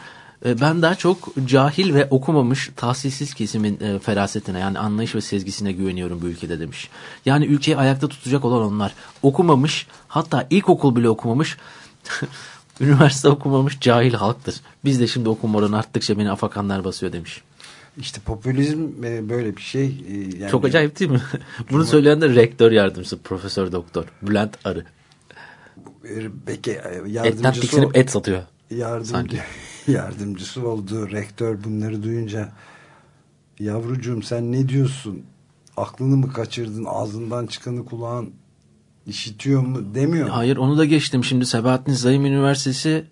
ben daha çok cahil ve okumamış tahsilsiz kesimin e, ferasetine yani anlayış ve sezgisine güveniyorum bu ülkede demiş. Yani ülkeyi ayakta tutacak olan onlar. Okumamış hatta ilkokul bile okumamış [laughs] üniversite okumamış cahil halktır. Biz de şimdi okuma oranı arttıkça beni afakanlar basıyor demiş. İşte popülizm e, böyle bir şey. Yani Çok acayip değil mi? [laughs] Bunu söyleyen de rektör yardımcısı Profesör Doktor Bülent Arı. Peki yardımcısı... Etten tiksinip et satıyor. Yardımcı. Sanki. [laughs] yardımcısı oldu. Rektör bunları duyunca yavrucuğum sen ne diyorsun? Aklını mı kaçırdın? Ağzından çıkanı kulağın işitiyor mu demiyor? Hayır onu da geçtim. Şimdi Sebahattin Zayim Üniversitesi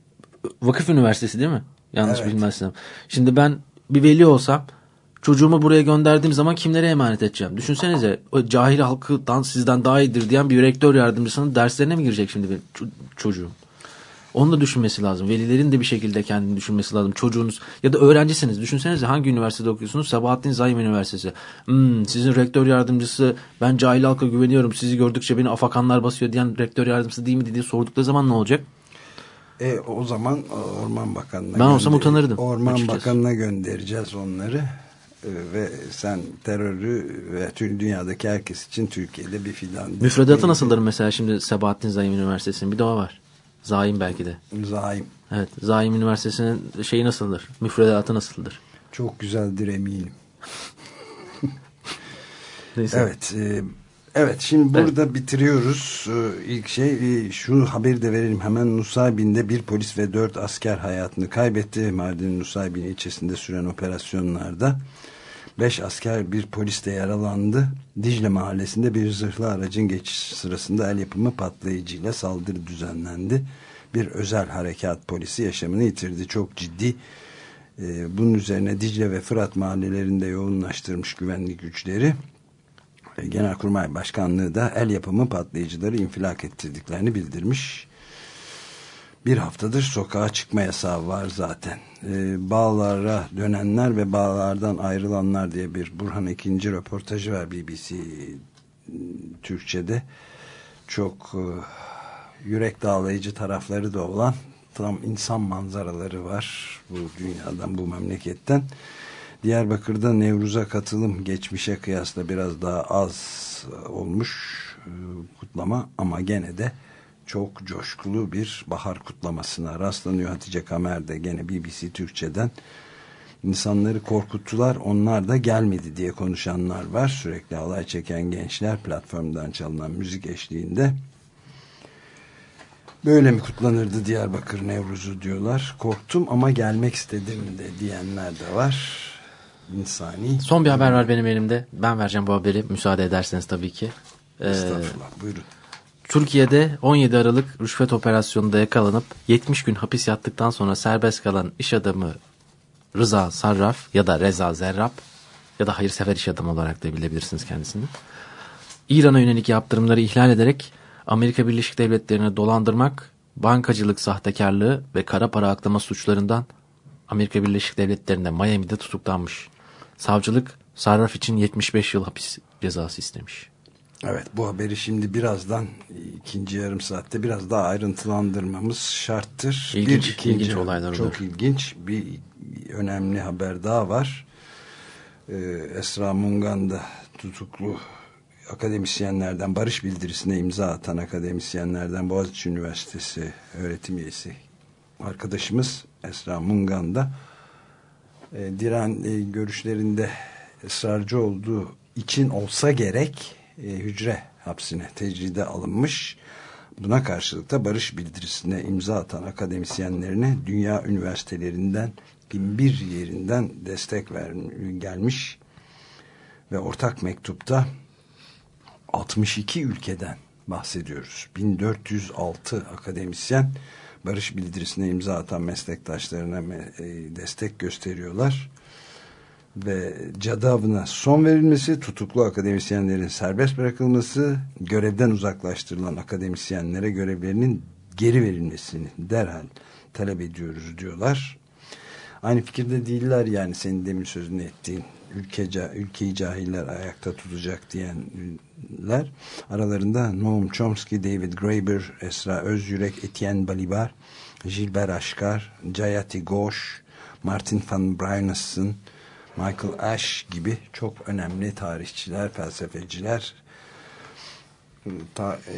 Vakıf Üniversitesi değil mi? Yanlış evet. bilmezsem. Şimdi ben bir veli olsam Çocuğumu buraya gönderdiğim zaman kimlere emanet edeceğim? Düşünsenize o cahil halkıdan sizden daha iyidir diyen bir rektör yardımcısının derslerine mi girecek şimdi benim ço- çocuğum? Onu da düşünmesi lazım. Velilerin de bir şekilde kendini düşünmesi lazım. Çocuğunuz ya da öğrencisiniz. Düşünsenize hangi üniversitede okuyorsunuz? Sabahattin Zaim Üniversitesi. Hmm, sizin rektör yardımcısı ben cahil halka güveniyorum. Sizi gördükçe beni afakanlar basıyor diyen rektör yardımcısı değil mi diye sordukları zaman ne olacak? E, o zaman Orman Bakanı'na Ben olsam utanırdım, Orman açıkçası. Bakanı'na göndereceğiz onları. E, ve sen terörü ve tüm dünyadaki herkes için Türkiye'de bir fidan. Müfredatı nasıldır mesela şimdi Sabahattin Zaim Üniversitesi'nin? Bir de var. Zaim belki de. Zaim. Evet. Zaim Üniversitesi'nin şeyi nasıldır? Müfredatı nasıldır? Çok güzeldir eminim. [laughs] Neyse. Evet. e, evet şimdi burada bitiriyoruz. E, ilk şey e, şu haberi de verelim. Hemen Nusaybin'de bir polis ve dört asker hayatını kaybetti. Mardin Nusaybin ilçesinde süren operasyonlarda. Beş asker bir polis de yaralandı. Dicle mahallesinde bir zırhlı aracın geçiş sırasında el yapımı patlayıcıyla saldırı düzenlendi. Bir özel harekat polisi yaşamını yitirdi. Çok ciddi e, bunun üzerine Dicle ve Fırat mahallelerinde yoğunlaştırmış güvenlik güçleri. E, Genelkurmay Başkanlığı da el yapımı patlayıcıları infilak ettirdiklerini bildirmiş. Bir haftadır sokağa çıkma yasağı var zaten. E, bağlara dönenler ve bağlardan ayrılanlar diye bir Burhan ikinci röportajı var BBC Türkçe'de. Çok e, yürek dağlayıcı tarafları da olan tam insan manzaraları var bu dünyadan bu memleketten. Diyarbakır'da Nevruz'a katılım geçmişe kıyasla biraz daha az olmuş e, kutlama ama gene de çok coşkulu bir bahar kutlamasına rastlanıyor. Hatice Kamer de gene BBC Türkçe'den insanları korkuttular onlar da gelmedi diye konuşanlar var. Sürekli alay çeken gençler platformdan çalınan müzik eşliğinde Böyle mi kutlanırdı Diyarbakır Nevruz'u diyorlar. Korktum ama gelmek istedim de diyenler de var. İnsani. Son bir haber var benim elimde. Ben vereceğim bu haberi müsaade ederseniz tabii ki. Ee, Estağfurullah buyurun. Türkiye'de 17 Aralık rüşvet operasyonunda yakalanıp 70 gün hapis yattıktan sonra serbest kalan iş adamı Rıza Sarraf ya da Reza Zerrab ya da hayırsever iş adamı olarak da bilebilirsiniz kendisini. İran'a yönelik yaptırımları ihlal ederek Amerika Birleşik Devletleri'ne dolandırmak, bankacılık sahtekarlığı ve kara para aklama suçlarından Amerika Birleşik Devletleri'nde Miami'de tutuklanmış. Savcılık Sarraf için 75 yıl hapis cezası istemiş. Evet bu haberi şimdi birazdan ikinci yarım saatte biraz daha ayrıntılandırmamız şarttır. İlginç, ilginç olaylar Çok olur. ilginç bir önemli haber daha var. Ee, Esra Mungan'da tutuklu akademisyenlerden barış bildirisine imza atan akademisyenlerden Boğaziçi Üniversitesi öğretim üyesi arkadaşımız Esra Mungan'da e, diren e, görüşlerinde ısrarcı olduğu için olsa gerek e, hücre hapsine tecride alınmış. Buna karşılık da barış bildirisine imza atan akademisyenlerine dünya üniversitelerinden bin bir yerinden destek gelmiş ve ortak mektupta 62 ülkeden bahsediyoruz. 1406 akademisyen barış bildirisine imza atan meslektaşlarına me- e, destek gösteriyorlar. Ve cadavına son verilmesi, tutuklu akademisyenlerin serbest bırakılması, görevden uzaklaştırılan akademisyenlere görevlerinin geri verilmesini derhal talep ediyoruz diyorlar. Aynı fikirde değiller yani senin demin sözünü ettiğin ülke, ülkeyi cahiller ayakta tutacak diyenler. Aralarında Noam Chomsky, David Graeber, Esra Özyürek, Etienne Balibar, Gilbert Ashkar, Jayati Ghosh, Martin van Brynesen, Michael Ash gibi çok önemli tarihçiler, felsefeciler ta, e,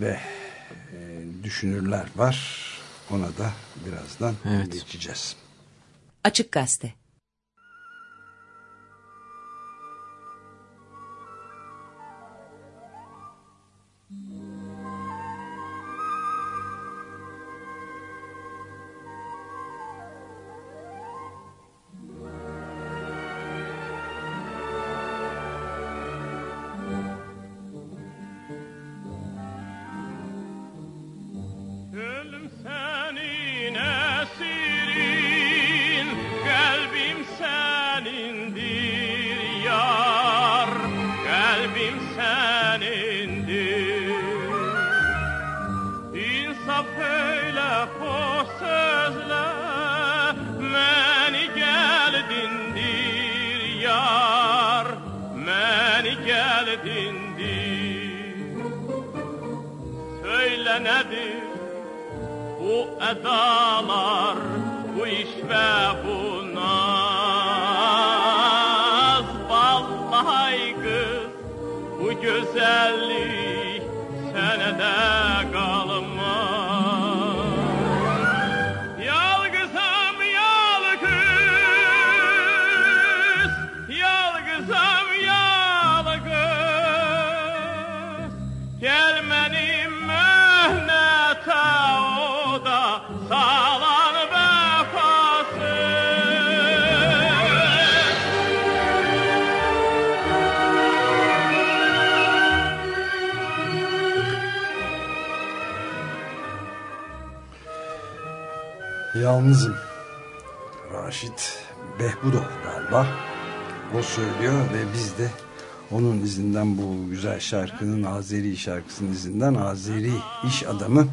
ve e, düşünürler var. Ona da birazdan Evet. geçeceğiz. Açık Gazete geldindir Söyle nedir bu edalar Bu iş ve bu naz? Vallahi kız bu güzellik senede Yalnızım. Raşit Behbudov galiba. O söylüyor ve biz de onun izinden bu güzel şarkının Azeri şarkısının izinden Azeri iş adamı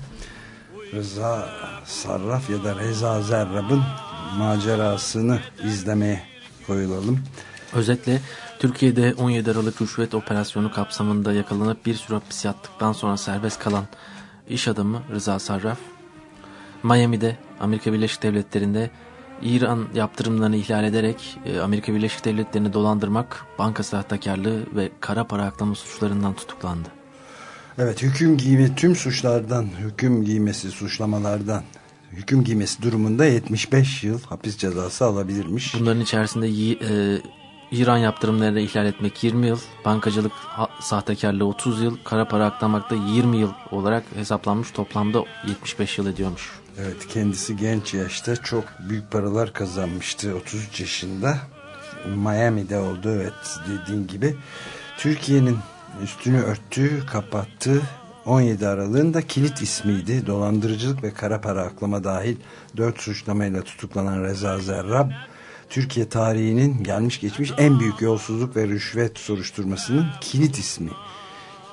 Rıza Sarraf ya da Reza Zerrab'ın macerasını izlemeye koyulalım. Özetle Türkiye'de 17 Aralık rüşvet operasyonu kapsamında yakalanıp bir süre hapis yattıktan sonra serbest kalan iş adamı Rıza Sarraf, Miami'de Amerika Birleşik Devletleri'nde İran yaptırımlarını ihlal ederek e, Amerika Birleşik Devletleri'ni dolandırmak, banka sahtekarlığı ve kara para aklama suçlarından tutuklandı. Evet hüküm giyme tüm suçlardan hüküm giymesi suçlamalardan hüküm giymesi durumunda 75 yıl hapis cezası alabilirmiş. Bunların içerisinde e, İran yaptırımlarını ihlal etmek 20 yıl, bankacılık sahtekarlığı 30 yıl, kara para aklamakta 20 yıl olarak hesaplanmış toplamda 75 yıl ediyormuş. Evet kendisi genç yaşta çok büyük paralar kazanmıştı 33 yaşında. Miami'de oldu evet dediğin gibi. Türkiye'nin üstünü örttüğü kapattığı 17 Aralık'ında kilit ismiydi. Dolandırıcılık ve kara para aklama dahil 4 suçlamayla tutuklanan Reza Zerrab Türkiye tarihinin gelmiş geçmiş en büyük yolsuzluk ve rüşvet soruşturmasının kilit ismi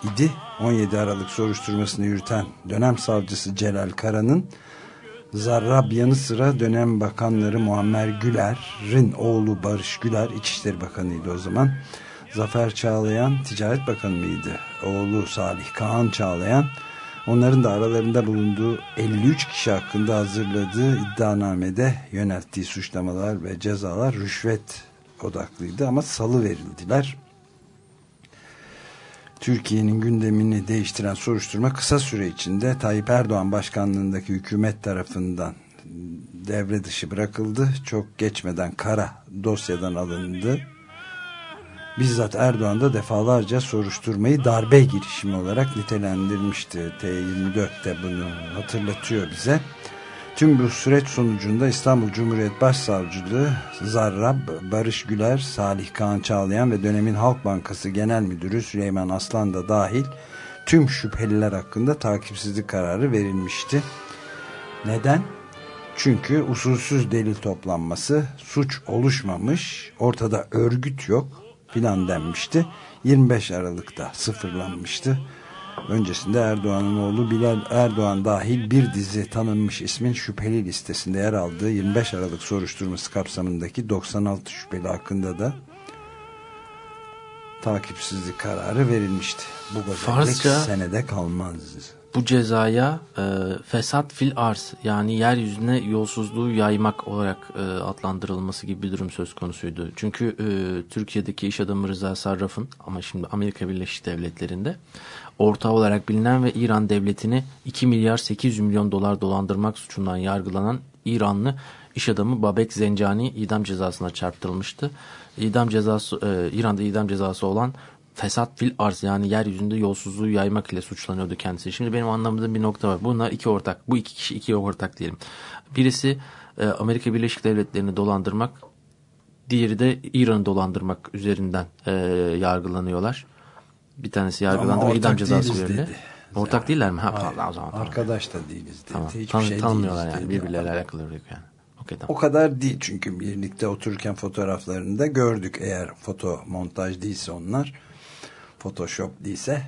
idi. 17 Aralık soruşturmasını yürüten dönem savcısı Celal Kara'nın Zarrab yanı sıra dönem bakanları Muammer Güler'in oğlu Barış Güler İçişleri Bakanı'ydı o zaman. Zafer Çağlayan Ticaret Bakanı mıydı? Oğlu Salih Kaan Çağlayan onların da aralarında bulunduğu 53 kişi hakkında hazırladığı iddianamede yönelttiği suçlamalar ve cezalar rüşvet odaklıydı ama salı verildiler. Türkiye'nin gündemini değiştiren soruşturma kısa süre içinde Tayyip Erdoğan başkanlığındaki hükümet tarafından devre dışı bırakıldı. Çok geçmeden kara dosyadan alındı. Bizzat Erdoğan da defalarca soruşturmayı darbe girişimi olarak nitelendirmişti. T24'te bunu hatırlatıyor bize. Tüm bu süreç sonucunda İstanbul Cumhuriyet Başsavcılığı Zarrab, Barış Güler, Salih Kaan Çağlayan ve dönemin Halk Bankası Genel Müdürü Süleyman Aslan da dahil tüm şüpheliler hakkında takipsizlik kararı verilmişti. Neden? Çünkü usulsüz delil toplanması, suç oluşmamış, ortada örgüt yok filan denmişti. 25 Aralık'ta sıfırlanmıştı. Öncesinde Erdoğan'ın oğlu Bilal Erdoğan dahil bir dizi tanınmış ismin şüpheli listesinde yer aldığı 25 Aralık soruşturması kapsamındaki 96 şüpheli hakkında da takipsizlik kararı verilmişti. Bu gazetlik senede kalmaz. Bu cezaya e, fesat fil arz yani yeryüzüne yolsuzluğu yaymak olarak e, adlandırılması gibi bir durum söz konusuydu. Çünkü e, Türkiye'deki iş adamı Rıza Sarraf'ın ama şimdi Amerika Birleşik Devletleri'nde ortağı olarak bilinen ve İran devletini 2 milyar 800 milyon dolar dolandırmak suçundan yargılanan İranlı iş adamı Babek Zencani idam cezasına çarptırılmıştı. İdam cezası e, İran'da idam cezası olan fesat fil arz yani yeryüzünde yolsuzluğu yaymak ile suçlanıyordu kendisi. Şimdi benim anlamadığım bir nokta var. Bunlar iki ortak. Bu iki kişi iki ortak diyelim. Birisi e, Amerika Birleşik Devletleri'ni dolandırmak. Diğeri de İran'ı dolandırmak üzerinden e, yargılanıyorlar. Bir tanesi yargılandı ve idam cezası verildi. dedi. Ortak değiller mi? Ha, Hayır, tamam, o zaman tamam. Arkadaş da değiliz dedi. Tamam. Hiçbir Tan- şey tanımıyorlar değiliz yani birbirleriyle alakalı yok yani. Okey O tamam. kadar değil çünkü birlikte otururken fotoğraflarını da gördük eğer foto montaj değilse onlar photoshop değilse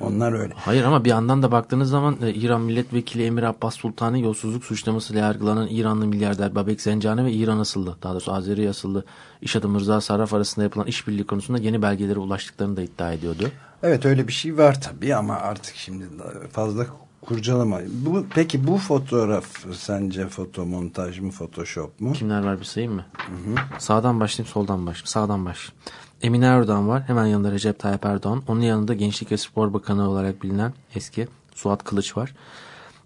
onlar öyle. Hayır ama bir yandan da baktığınız zaman e, İran Milletvekili Emir Abbas Sultan'ı yolsuzluk suçlamasıyla yargılanan İranlı milyarder Babek Zencani ve İran asıllı, daha doğrusu Azeri asıllı iş adamı Rıza Sarraf arasında yapılan işbirliği konusunda yeni belgelere ulaştıklarını da iddia ediyordu. Evet öyle bir şey var tabii ama artık şimdi fazla kurcalama. Bu, peki bu fotoğraf sence fotomontaj mı photoshop mu? Kimler var bir sayayım mı? Sağdan başlayayım soldan başlayayım. Sağdan başlayayım. Emine Erdoğan var. Hemen yanında Recep Tayyip Erdoğan. Onun yanında Gençlik ve Spor Bakanı olarak bilinen eski Suat Kılıç var.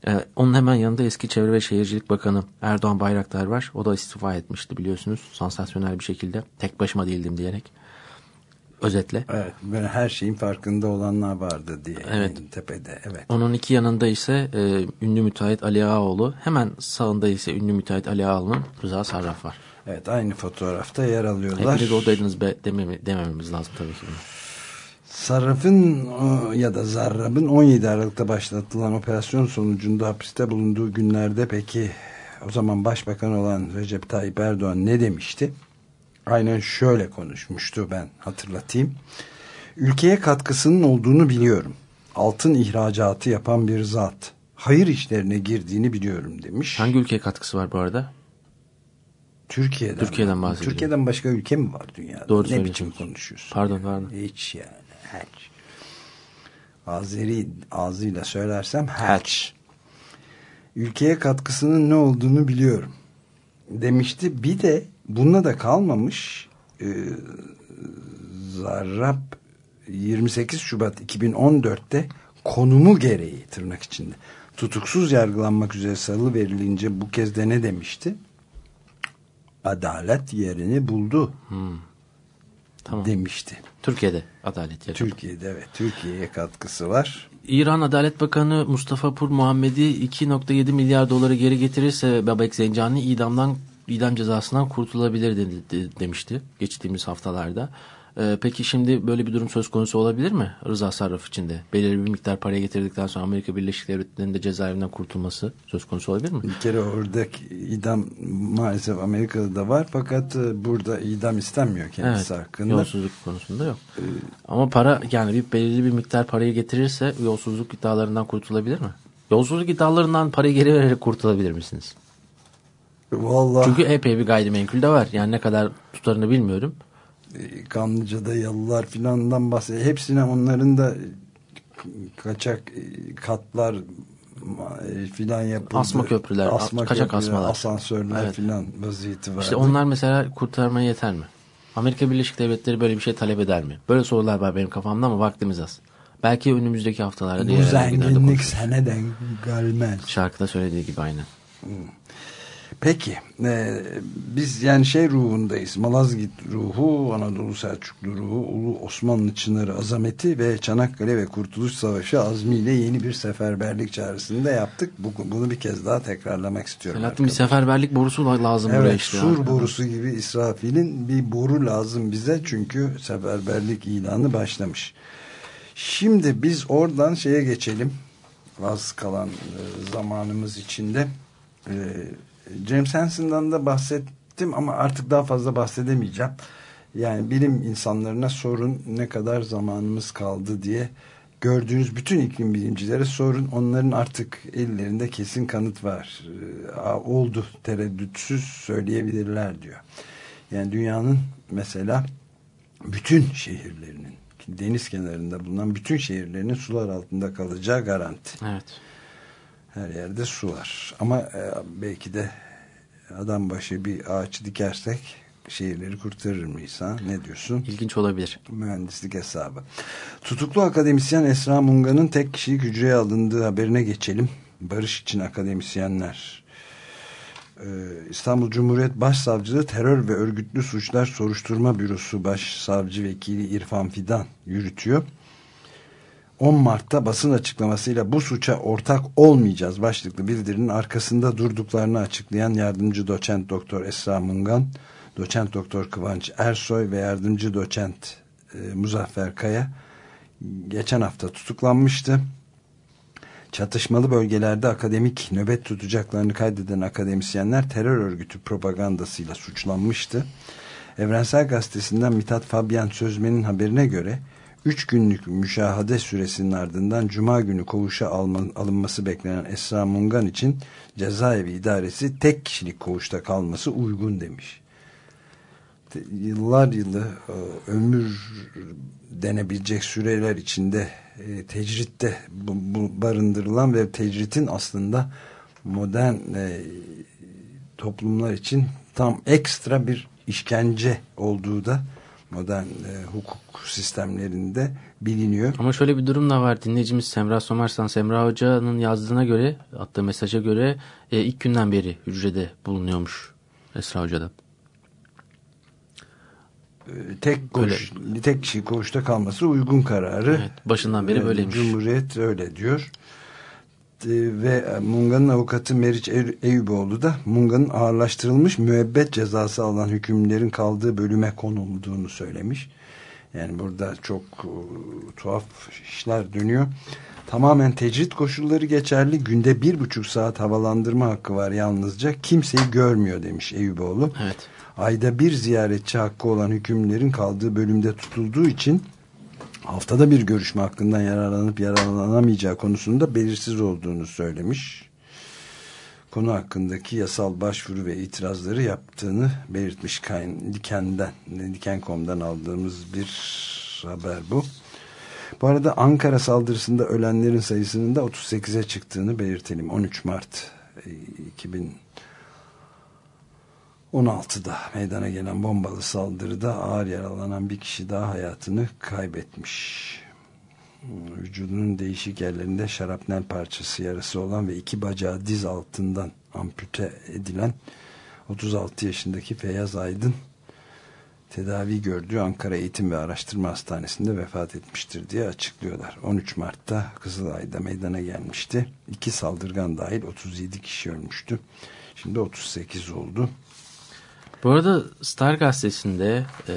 Ee, onun hemen yanında eski Çevre ve Şehircilik Bakanı Erdoğan Bayraktar var. O da istifa etmişti biliyorsunuz. Sansasyonel bir şekilde. Tek başıma değildim diyerek. Özetle. Evet böyle her şeyin farkında olanlar vardı diye. Evet. tepede evet. Onun iki yanında ise e, ünlü müteahhit Ali Ağaoğlu. Hemen sağında ise ünlü müteahhit Ali Ağaoğlu'nun Rıza Sarraf var. Evet aynı fotoğrafta yer alıyorlar. Hepiniz oradaydınız be dememi, demememiz lazım tabii ki. Sarraf'ın o, ya da Zarrab'ın 17 Aralık'ta başlatılan operasyon sonucunda hapiste bulunduğu günlerde peki o zaman başbakan olan Recep Tayyip Erdoğan ne demişti? Aynen şöyle konuşmuştu ben hatırlatayım. Ülkeye katkısının olduğunu biliyorum. Altın ihracatı yapan bir zat. Hayır işlerine girdiğini biliyorum demiş. Hangi ülkeye katkısı var bu arada? Türkiye'den. Türkiye'den bahsediyorum. Türkiye'den başka ülke mi var dünyada? Doğru ne biçim konuşuyorsun? Pardon, pardon. Hiç yani. Hiç. Azeri ağzıyla söylersem hiç. Ülkeye katkısının ne olduğunu biliyorum. Demişti. Bir de bununla da kalmamış. Ee, Zarrab 28 Şubat 2014'te konumu gereği tırnak içinde tutuksuz yargılanmak üzere salı verilince bu kez de ne demişti? Adalet yerini buldu Tamam. demişti. Türkiye'de adalet yarı. Türkiye'de evet Türkiye'ye katkısı var. İran Adalet Bakanı Mustafa Pur Muhammedi 2.7 milyar doları geri getirirse Babek Zencani idamdan idam cezasından kurtulabilir de- demişti geçtiğimiz haftalarda. Ee, peki şimdi böyle bir durum söz konusu olabilir mi Rıza Sarraf için de? Belirli bir miktar paraya getirdikten sonra Amerika Birleşik Devletleri'nin de cezaevinden kurtulması söz konusu olabilir mi? Bir kere oradaki idam maalesef Amerika'da da var fakat e, burada idam istenmiyor kendisi Evet, hakkında. yolsuzluk konusunda yok. Ama para yani bir belirli bir miktar parayı getirirse yolsuzluk iddialarından kurtulabilir mi? Yolsuzluk iddialarından parayı geri vererek kurtulabilir misiniz? Vallahi Çünkü epey bir gayrimenkul de var. Yani ne kadar tutarını bilmiyorum. E, Kanlıca'da yalılar filandan bahsediyor. Hepsine onların da e, kaçak e, katlar e, filan yapıldı. Asma köprüler, Asma kaçak köprüler, asmalar. Asansörler Evet. filan vaziyeti vardı. İşte onlar mesela kurtarmaya yeter mi? Amerika Birleşik Devletleri böyle bir şey talep eder mi? Böyle sorular var benim kafamda ama vaktimiz az. Belki önümüzdeki haftalarda Bu zenginlik seneden gelmez. Şarkıda söylediği gibi aynen. Peki e, biz yani şey ruhundayız. Malazgirt ruhu Anadolu Selçuklu ruhu Ulu Osmanlı Çınarı azameti ve Çanakkale ve Kurtuluş Savaşı azmiyle yeni bir seferberlik çağrısında yaptık. Bu, bunu bir kez daha tekrarlamak istiyorum Selahattin bir seferberlik borusu la- lazım buraya Evet işte. sur ya. borusu gibi İsrafil'in bir boru lazım bize çünkü seferberlik ilanı başlamış. Şimdi biz oradan şeye geçelim. Az kalan e, zamanımız içinde. E, James Hansen'dan da bahsettim ama artık daha fazla bahsedemeyeceğim. Yani bilim insanlarına sorun ne kadar zamanımız kaldı diye gördüğünüz bütün iklim bilimcilere sorun. Onların artık ellerinde kesin kanıt var. Ee, oldu tereddütsüz söyleyebilirler diyor. Yani dünyanın mesela bütün şehirlerinin deniz kenarında bulunan bütün şehirlerinin sular altında kalacağı garanti. Evet. Her yerde su var. Ama e, belki de adam başı bir ağaç dikersek şehirleri kurtarır mıyız ha? Ne diyorsun? İlginç olabilir. Mühendislik hesabı. Tutuklu akademisyen Esra Munga'nın tek kişilik hücreye alındığı haberine geçelim. Barış için akademisyenler. Ee, İstanbul Cumhuriyet Başsavcılığı Terör ve Örgütlü Suçlar Soruşturma Bürosu Başsavcı Vekili İrfan Fidan yürütüyor. 10 Mart'ta basın açıklamasıyla bu suça ortak olmayacağız başlıklı bildirinin arkasında durduklarını açıklayan yardımcı doçent doktor Esra Mungan, doçent doktor Kıvanç Ersoy ve yardımcı doçent e, Muzaffer Kaya geçen hafta tutuklanmıştı. Çatışmalı bölgelerde akademik nöbet tutacaklarını kaydeden akademisyenler terör örgütü propagandasıyla suçlanmıştı. Evrensel Gazetesi'nden Mithat Fabian Sözmen'in haberine göre 3 günlük müşahede süresinin ardından Cuma günü koğuşa alınması beklenen Esra Mungan için cezaevi idaresi tek kişilik koğuşta kalması uygun demiş. Yıllar yılı e, ömür denebilecek süreler içinde e, tecritte barındırılan ve tecritin aslında modern e, toplumlar için tam ekstra bir işkence olduğu da modern e, hukuk sistemlerinde biliniyor. Ama şöyle bir durum da var. Dinleyicimiz Semra Somersan, Semra Hoca'nın yazdığına göre, attığı mesaja göre e, ilk günden beri hücrede bulunuyormuş Esra Hoca'da. E, tek koğuş, tek kişi koğuşta kalması uygun kararı. Evet, başından beri E, böyleymiş. Cumhuriyet öyle diyor. E, ve Munga'nın avukatı Meriç Ey- Eyüboğlu da Munga'nın ağırlaştırılmış müebbet cezası alan hükümlerin kaldığı bölüme konulduğunu söylemiş. Yani burada çok e, tuhaf işler dönüyor. Tamamen tecrit koşulları geçerli. Günde bir buçuk saat havalandırma hakkı var yalnızca. Kimseyi görmüyor demiş Eyüboğlu. Evet. Ayda bir ziyaretçi hakkı olan hükümlerin kaldığı bölümde tutulduğu için haftada bir görüşme hakkından yararlanıp yararlanamayacağı konusunda belirsiz olduğunu söylemiş. Konu hakkındaki yasal başvuru ve itirazları yaptığını belirtmiş Diken'den, Diken.com'dan aldığımız bir haber bu. Bu arada Ankara saldırısında ölenlerin sayısının da 38'e çıktığını belirtelim. 13 Mart e, 2000 16'da meydana gelen bombalı saldırıda ağır yaralanan bir kişi daha hayatını kaybetmiş. Vücudunun değişik yerlerinde şarapnel parçası yarısı olan ve iki bacağı diz altından ampute edilen 36 yaşındaki Feyyaz Aydın tedavi gördüğü Ankara Eğitim ve Araştırma Hastanesi'nde vefat etmiştir diye açıklıyorlar. 13 Mart'ta Kızılay'da meydana gelmişti. İki saldırgan dahil 37 kişi ölmüştü. Şimdi 38 oldu. Bu arada Star Gazetesi'nde, e,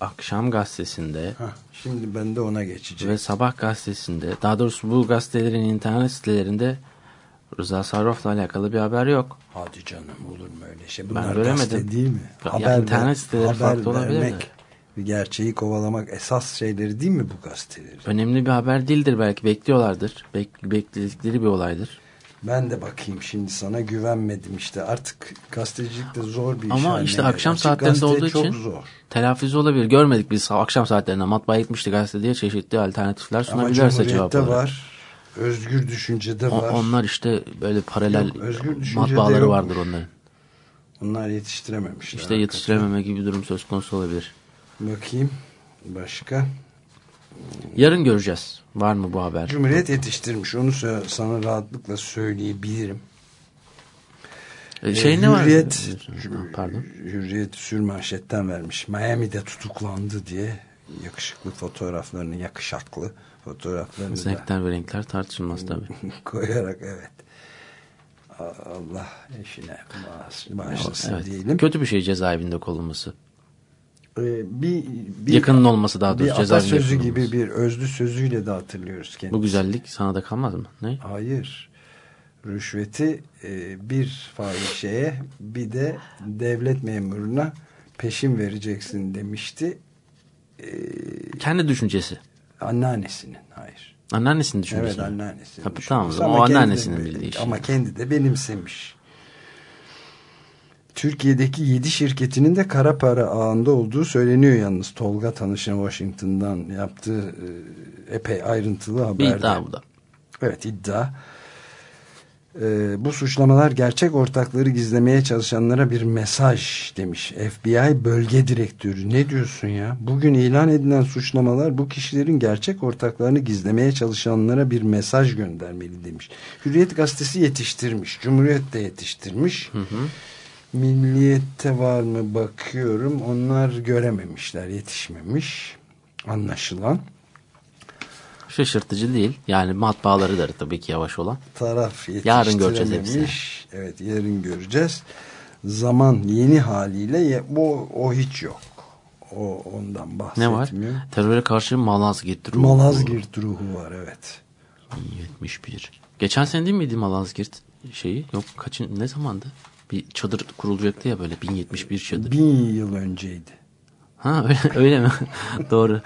Akşam Gazetesi'nde Heh, şimdi ben de ona geçeceğim. ve Sabah Gazetesi'nde, daha doğrusu bu gazetelerin internet sitelerinde Rıza Sarraf'la alakalı bir haber yok. Hadi canım olur mu öyle şey? Ben Bunlar göremedim. gazete değil mi? Ya internet siteleri farklı olabilir mi? bir gerçeği kovalamak esas şeyleri değil mi bu gazeteleri? Önemli bir haber değildir belki bekliyorlardır. Bek, bekledikleri bir olaydır. Ben de bakayım şimdi sana güvenmedim işte. Artık gazetecilik de zor bir iş Ama işte akşam Açık saatlerinde olduğu çok için zor. telaffuzu olabilir. Görmedik biz akşam saatlerinde matbaaya gitmişti gazete diye çeşitli alternatifler Ama sunabilirse cevap olarak. var. Özgür Düşünce'de O- var. onlar işte böyle paralel Yok, özgür matbaaları vardır onların. Onlar yetiştirememişler. İşte yetiştirememe gibi bir durum söz konusu olabilir. Bakayım. Başka. Yarın göreceğiz. Var mı bu haber? Cumhuriyet yetiştirmiş. Onu sana rahatlıkla söyleyebilirim. Ee, şey Ee, ne var? Pardon. Hürriyet sürmanşetten vermiş. Miami'de tutuklandı diye yakışıklı fotoğraflarını, yakışaklı fotoğraflarını da Zevkler ve renkler tartışılmaz tabii. [laughs] koyarak evet. Allah eşine bağış- bağışlasın Evet. diyelim. Kötü bir şey cezaevinde kalınması. Ee, bir, bir, Yakının olması daha doğrusu bir yapılması. gibi bir özlü sözüyle de hatırlıyoruz kendisini. Bu güzellik sana da kalmaz mı? Ne? Hayır. Rüşveti e, bir fahişeye bir de devlet memuruna peşin vereceksin demişti. Kendi düşüncesi. Anneannesinin. Hayır. Anneannesinin düşüncesi. Evet anneannesinin. Ha, tamam o anneannesinin bildiği şey. Ama kendi de benimsemiş. Türkiye'deki 7 şirketinin de kara para ağında olduğu söyleniyor yalnız. Tolga Tanış'ın Washington'dan yaptığı e, epey ayrıntılı Bir haberde. iddia bu da. Evet iddia. Ee, bu suçlamalar gerçek ortakları gizlemeye çalışanlara bir mesaj demiş. FBI bölge direktörü. Ne diyorsun ya? Bugün ilan edilen suçlamalar bu kişilerin gerçek ortaklarını gizlemeye çalışanlara bir mesaj göndermeli demiş. Hürriyet gazetesi yetiştirmiş. Cumhuriyet de yetiştirmiş. Milliyette var mı bakıyorum. Onlar görememişler, yetişmemiş. Anlaşılan. Şaşırtıcı değil. Yani matbaaları da tabii ki yavaş olan. taraf Yarın göreceğiz yetiştirememiş. Evet yarın göreceğiz. Zaman yeni haliyle bu o hiç yok. O ondan Ne bahsetmiyor. var? Teröre karşı Malazgirt ruhu. Malazgirt ruhu var evet. 71. Geçen sene değil miydi Malazgirt şeyi? Yok kaçın ne zamandı? Bir çadır kurulacaktı ya böyle 1071 çadır. Bin yıl önceydi. Ha öyle, [laughs] öyle mi? Doğru.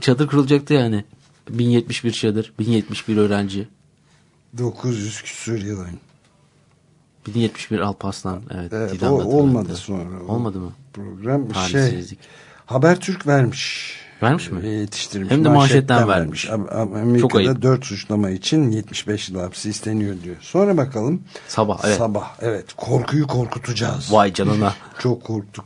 Çadır kurulacaktı yani. 1071 çadır, 1071 öğrenci, 900 küsur yıl önce. 1071 Alparslan. Evet, Evet, o, olmadı sonra. Olmadı mı? Program şey. Habertürk vermiş. Vermiş mi? E, Yetiştirmiş. Hem de manşetten vermiş. Am- am- Çok Amerika'da ayıp. 4 suçlama için 75 yıl hapsi isteniyor diyor. Sonra bakalım. Sabah, evet. Sabah evet. Korkuyu korkutacağız. Vay canına. [laughs] Çok korktuk.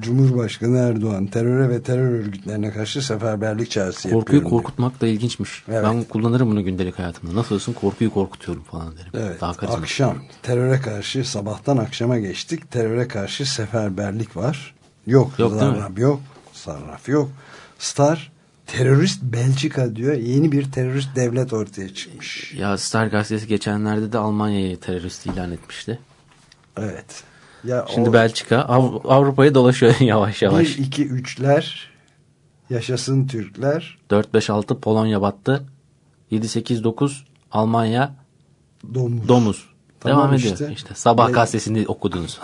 Cumhurbaşkanı Erdoğan teröre ve terör örgütlerine karşı seferberlik çağrısı Korkuyu yapıyorum. diyor. korkutmak da ilginçmiş. Evet. Ben kullanırım bunu gündelik hayatımda. Nasıl olsun korkuyu korkutuyorum falan derim. Evet, Daha akşam teröre karşı sabahtan akşama geçtik. Teröre karşı seferberlik var. Yok, Yok, zarrab yok, sarraf yok. Star terörist Belçika diyor. Yeni bir terörist devlet ortaya çıkmış. Ya Star gazetesi geçenlerde de Almanya'yı terörist ilan etmişti. Evet. Ya Şimdi o Belçika Av- Avrupa'ya dolaşıyor [laughs] yavaş yavaş. 1 2 3'ler yaşasın Türkler 4 5 6 Polonya battı. 7 8 9 Almanya domuz. domuz. Tamam Devam işte. ediyor. İşte sabah Bel- gazetesini okudunuz.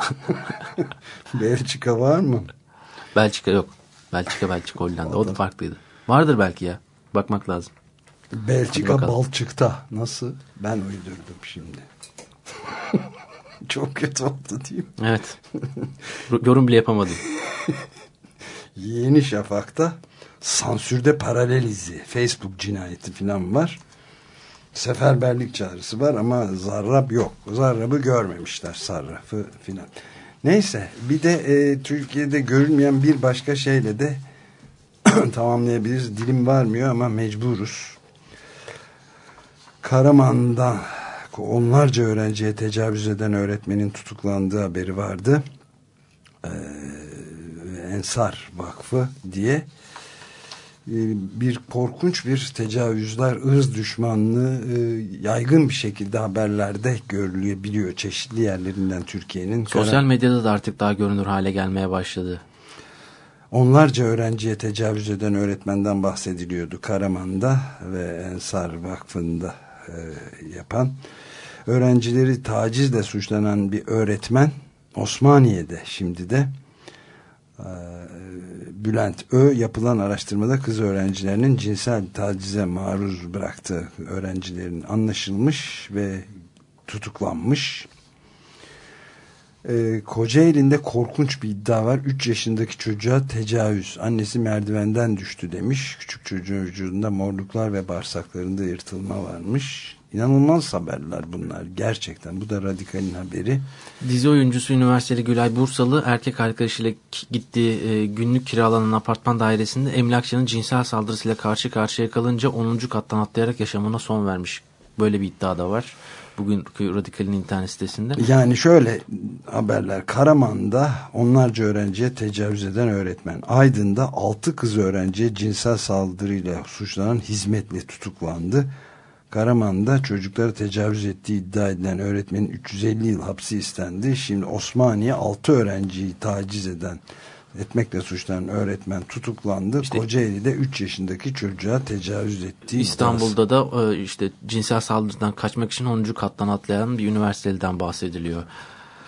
[laughs] Belçika var mı? Belçika yok. Belçika Belçika Hollanda. O da farklıydı. Vardır belki ya. Bakmak lazım. Belçika. Balçık'ta. Nasıl? Ben uydurdum şimdi. [laughs] Çok kötü oldu değil mi? Evet. Yorum bile yapamadım. [laughs] Yeni Şafak'ta sansürde paralel izi, Facebook cinayeti falan var. Seferberlik çağrısı var ama Zarrab yok. Zarrab'ı görmemişler Sarraf'ı filan. Neyse bir de e, Türkiye'de görülmeyen bir başka şeyle de [clears throat] tamamlayabiliriz. Dilim varmıyor ama mecburuz. Karaman'da onlarca öğrenciye tecavüz eden öğretmenin tutuklandığı haberi vardı. Ee, Ensar Vakfı diye bir korkunç bir tecavüzler, ırz düşmanlığı e, yaygın bir şekilde haberlerde görülebiliyor çeşitli yerlerinden Türkiye'nin. Sosyal medyada da artık daha görünür hale gelmeye başladı. Onlarca öğrenciye tecavüz eden öğretmenden bahsediliyordu Karaman'da ve Ensar Vakfı'nda e, yapan. Öğrencileri tacizle suçlanan bir öğretmen Osmaniye'de şimdi de e, Bülent Ö yapılan araştırmada kız öğrencilerinin cinsel tacize maruz bıraktığı öğrencilerin anlaşılmış ve tutuklanmış. Ee, Kocaeli'nde korkunç bir iddia var. 3 yaşındaki çocuğa tecavüz. Annesi merdivenden düştü demiş. Küçük çocuğun vücudunda morluklar ve bağırsaklarında yırtılma varmış. İnanılmaz haberler bunlar. Gerçekten. Bu da radikalin haberi. Dizi oyuncusu üniversiteli Gülay Bursalı erkek arkadaşıyla gittiği e, günlük kiralanan apartman dairesinde emlakçının cinsel saldırısıyla karşı karşıya kalınca 10. kattan atlayarak yaşamına son vermiş. Böyle bir iddia da var. Bugünkü Radikal'in internet sitesinde. Yani şöyle haberler. Karaman'da onlarca öğrenciye tecavüz eden öğretmen. Aydın'da 6 kız öğrenciye cinsel saldırıyla suçlanan hizmetli tutuklandı. Karaman'da çocukları tecavüz ettiği iddia edilen öğretmenin 350 yıl hapsi istendi. Şimdi Osmaniye 6 öğrenciyi taciz eden etmekle suçlanan öğretmen tutuklandı. İşte- Kocaeli'de 3 yaşındaki çocuğa tecavüz ettiği iddiası. İstanbul'da da e, işte cinsel saldırıdan kaçmak için 10. kattan atlayan bir üniversiteliden bahsediliyor.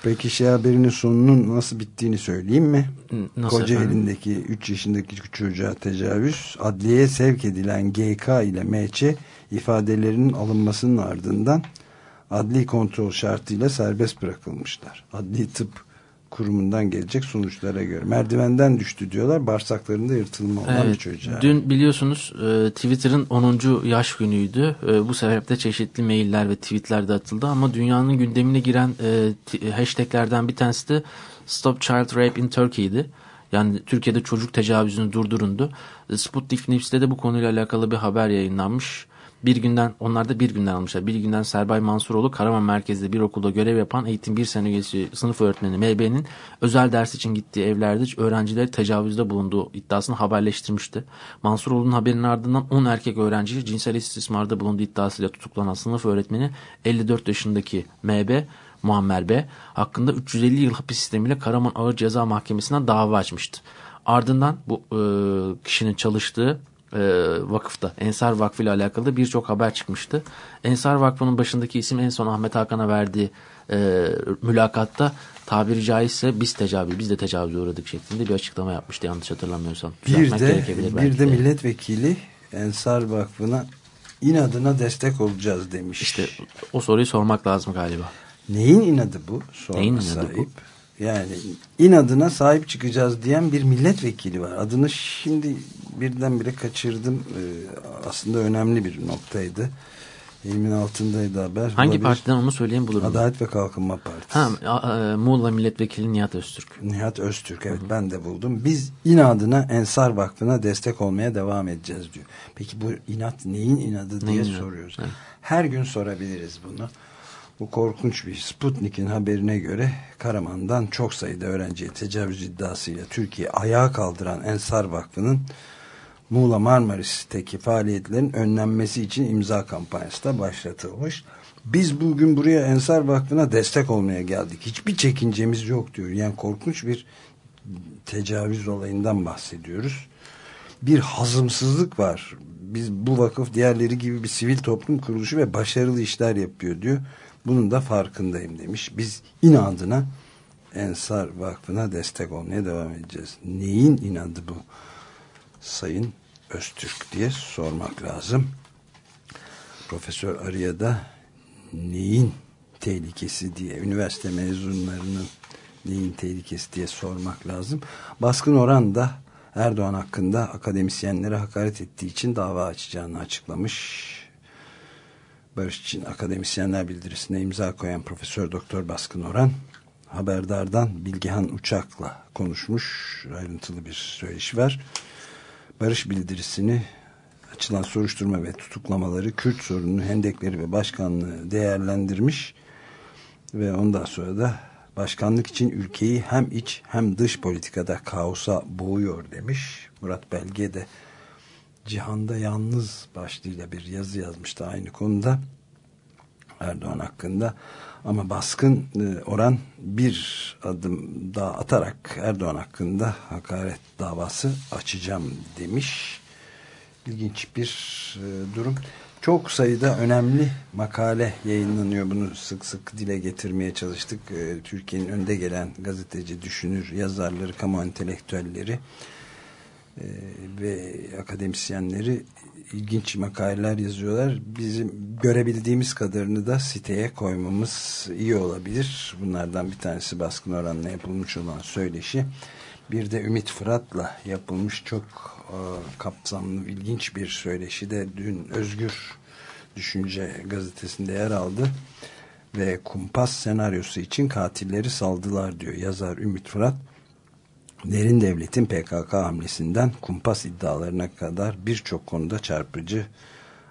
Peki şey haberinin sonunun nasıl bittiğini söyleyeyim mi? Nasıl Kocaeli'ndeki 3 yaşındaki çocuğa tecavüz, adliyeye sevk edilen GK ile MÇ ifadelerinin alınmasının ardından adli kontrol şartıyla serbest bırakılmışlar. Adli tıp kurumundan gelecek sonuçlara göre. Merdivenden düştü diyorlar. Bağırsaklarında yırtılma olan bir Evet, çocuğa. dün biliyorsunuz e, Twitter'ın 10. yaş günüydü. E, bu sebeple çeşitli mailler ve tweetler de atıldı ama dünyanın gündemine giren e, t- hashtaglerden bir tanesi de Stop Child Rape in Turkey'di. Yani Türkiye'de çocuk tecavüzünü durdurundu. E, Sputnik News'te de bu konuyla alakalı bir haber yayınlanmış. Bir günden, onlar da bir günden almışlar. Bir günden Serbay Mansuroğlu Karaman merkezde bir okulda görev yapan eğitim bir sene üyesi sınıf öğretmeni MB'nin özel ders için gittiği evlerde öğrencileri tecavüzde bulunduğu iddiasını haberleştirmişti. Mansuroğlu'nun haberinin ardından 10 erkek öğrenci cinsel istismarda bulunduğu iddiasıyla tutuklanan sınıf öğretmeni 54 yaşındaki MB Muammer B hakkında 350 yıl hapis sistemiyle Karaman Ağır Ceza Mahkemesi'nden dava açmıştı. Ardından bu e, kişinin çalıştığı e, vakıfta. Ensar Vakfı ile alakalı birçok haber çıkmıştı. Ensar Vakfı'nın başındaki isim en son Ahmet Hakan'a verdiği e, mülakatta tabiri caizse biz tecavüz, biz de tecavüze uğradık şeklinde bir açıklama yapmıştı yanlış hatırlamıyorsam. Bir de, bir de milletvekili Ensar Vakfı'na inadına destek olacağız demiş. İşte o soruyu sormak lazım galiba. Neyin inadı bu? Sorma Neyin inadı sahip. bu? Yani inadına sahip çıkacağız diyen bir milletvekili var. Adını şimdi birdenbire kaçırdım. Ee, aslında önemli bir noktaydı. Elimin altındaydı haber. Hangi Olabilir. partiden onu söyleyin bulurum. Adalet ve Kalkınma Partisi. Ha, a- a- Muğla Milletvekili Nihat Öztürk. Nihat Öztürk evet ben de buldum. Biz inadına Ensar Vakfı'na destek olmaya devam edeceğiz diyor. Peki bu inat neyin inadı diye Neyin soruyoruz. Evet. Her gün sorabiliriz bunu. Bu korkunç bir Sputnik'in haberine göre Karaman'dan çok sayıda öğrenciye tecavüz iddiasıyla Türkiye ayağa kaldıran Ensar Vakfı'nın Muğla Marmaris'teki faaliyetlerin önlenmesi için imza kampanyası da başlatılmış. Biz bugün buraya Ensar Vakfı'na destek olmaya geldik. Hiçbir çekincemiz yok diyor. Yani korkunç bir tecavüz olayından bahsediyoruz. Bir hazımsızlık var. Biz bu vakıf diğerleri gibi bir sivil toplum kuruluşu ve başarılı işler yapıyor diyor. Bunun da farkındayım demiş. Biz inadına Ensar Vakfı'na destek olmaya devam edeceğiz. Neyin inadı bu? Sayın Öztürk diye sormak lazım. Profesör Arı'ya da neyin tehlikesi diye üniversite mezunlarının neyin tehlikesi diye sormak lazım. Baskın Oran da Erdoğan hakkında akademisyenlere hakaret ettiği için dava açacağını açıklamış. Barış için akademisyenler bildirisine imza koyan Profesör Doktor Baskın Oran Haberdar'dan Bilgehan Uçak'la konuşmuş. Ayrıntılı bir söyleşi var. Barış bildirisini açılan soruşturma ve tutuklamaları Kürt sorununu, hendekleri ve başkanlığı değerlendirmiş ve ondan sonra da başkanlık için ülkeyi hem iç hem dış politikada kaosa boğuyor demiş. Murat Belge de Cihanda Yalnız başlığıyla bir yazı yazmıştı aynı konuda Erdoğan hakkında ama baskın e, oran bir adım daha atarak Erdoğan hakkında hakaret davası açacağım demiş. İlginç bir e, durum. Çok sayıda önemli makale yayınlanıyor. Bunu sık sık dile getirmeye çalıştık. E, Türkiye'nin önde gelen gazeteci, düşünür, yazarları, kamu entelektüelleri ve akademisyenleri ilginç makaleler yazıyorlar. Bizim görebildiğimiz kadarını da siteye koymamız iyi olabilir. Bunlardan bir tanesi baskın oranla yapılmış olan söyleşi. Bir de Ümit Fırat'la yapılmış çok e, kapsamlı, ilginç bir söyleşi de dün Özgür Düşünce gazetesinde yer aldı. Ve kumpas senaryosu için katilleri saldılar diyor yazar Ümit Fırat. Derin Devlet'in PKK hamlesinden kumpas iddialarına kadar birçok konuda çarpıcı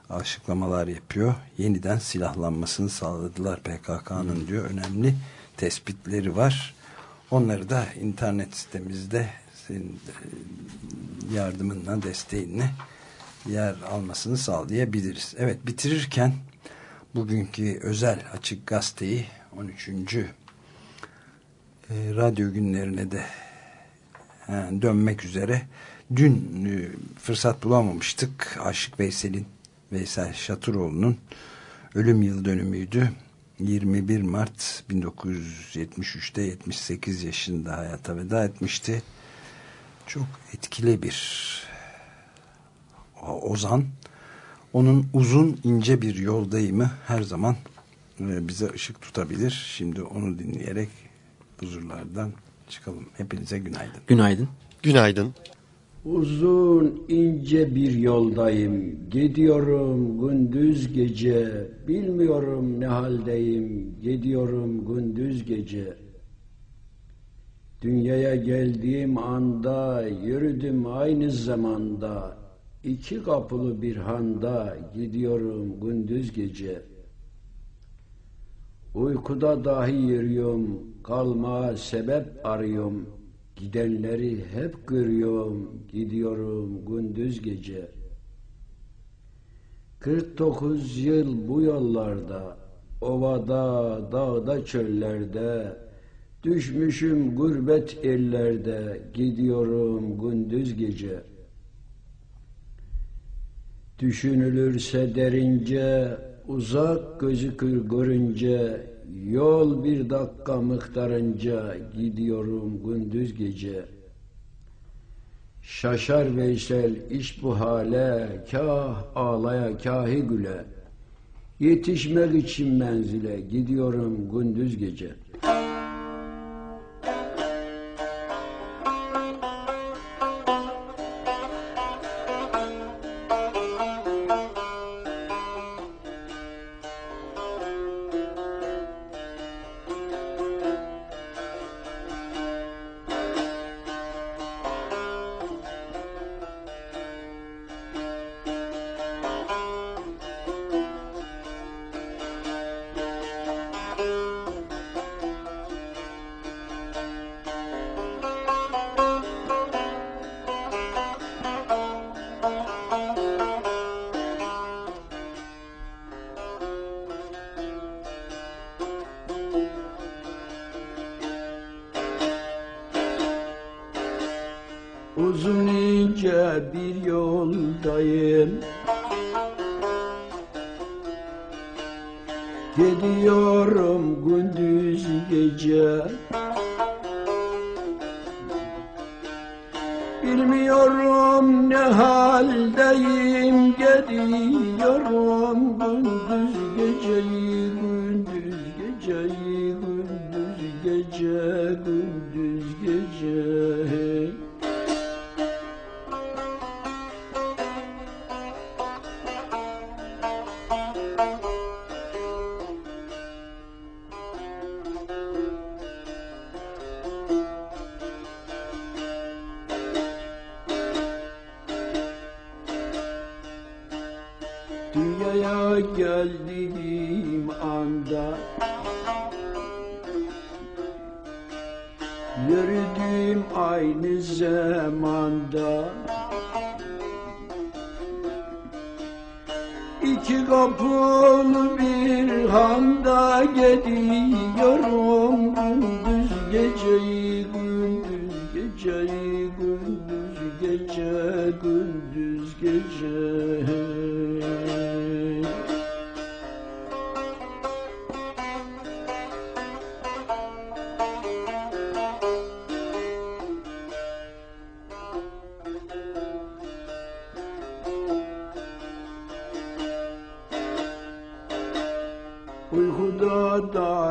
açıklamalar yapıyor. Yeniden silahlanmasını sağladılar PKK'nın diyor. Önemli tespitleri var. Onları da internet sitemizde senin e, yardımınla, desteğinle yer almasını sağlayabiliriz. Evet bitirirken bugünkü özel açık gazeteyi 13. E, radyo günlerine de dönmek üzere. Dün e, fırsat bulamamıştık. Aşık Veysel'in, Veysel Şaturoğlu'nun ölüm yıl dönümüydü. 21 Mart 1973'te 78 yaşında hayata veda etmişti. Çok etkili bir ozan. Onun uzun ince bir yoldayımı her zaman e, bize ışık tutabilir. Şimdi onu dinleyerek huzurlardan çıkalım. Hepinize günaydın. Günaydın. Günaydın. Uzun ince bir yoldayım, gidiyorum gündüz gece, bilmiyorum ne haldeyim, gidiyorum gündüz gece. Dünyaya geldiğim anda, yürüdüm aynı zamanda, iki kapılı bir handa, gidiyorum gündüz gece. Uykuda dahi yürüyorum, kalmaya sebep arıyorum. Gidenleri hep görüyorum, gidiyorum gündüz gece. 49 yıl bu yollarda, ovada, dağda, çöllerde, düşmüşüm gurbet ellerde, gidiyorum gündüz gece. Düşünülürse derince, uzak gözükür görünce, yol bir dakika mıhtarınca gidiyorum gündüz gece. Şaşar Veysel iş bu hale, kah ağlaya kahi güle. Yetişmek için menzile gidiyorum gündüz gece. bir yoldayım. Gidiyor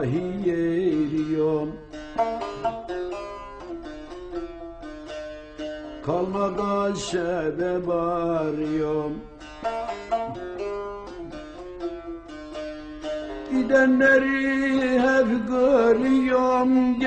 dahi yeriyorum Kalmadan şebe bağırıyorum Gidenleri hep görüyorum.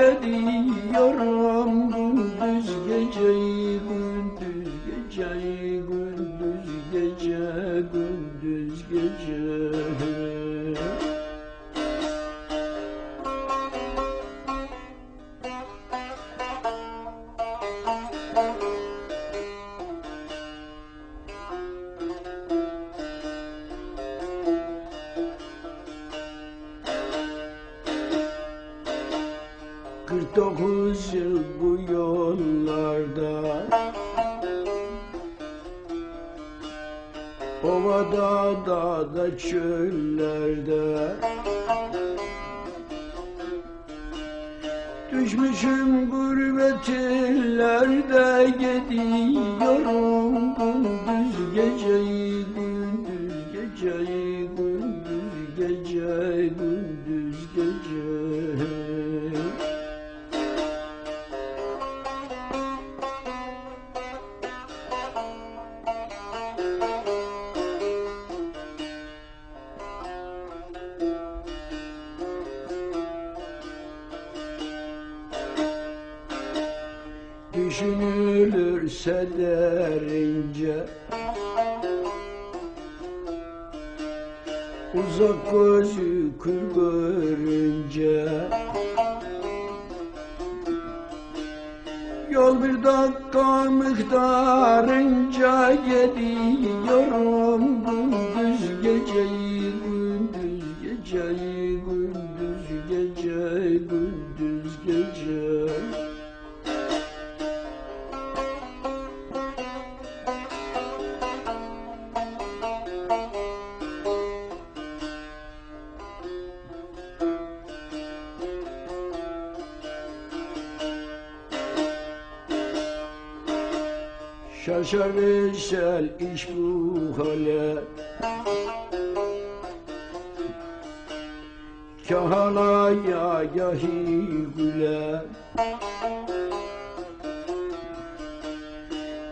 Kahalaya gahi güle.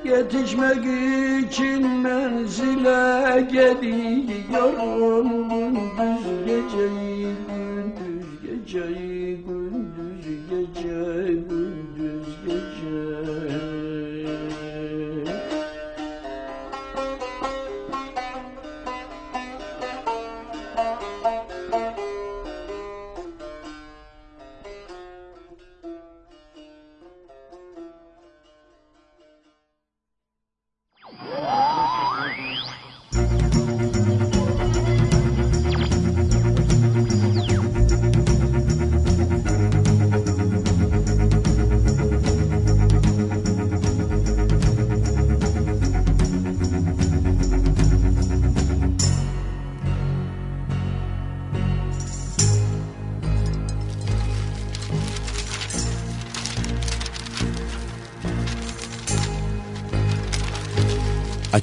Yetişmek için menzile gidiyorum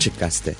Açık Gazete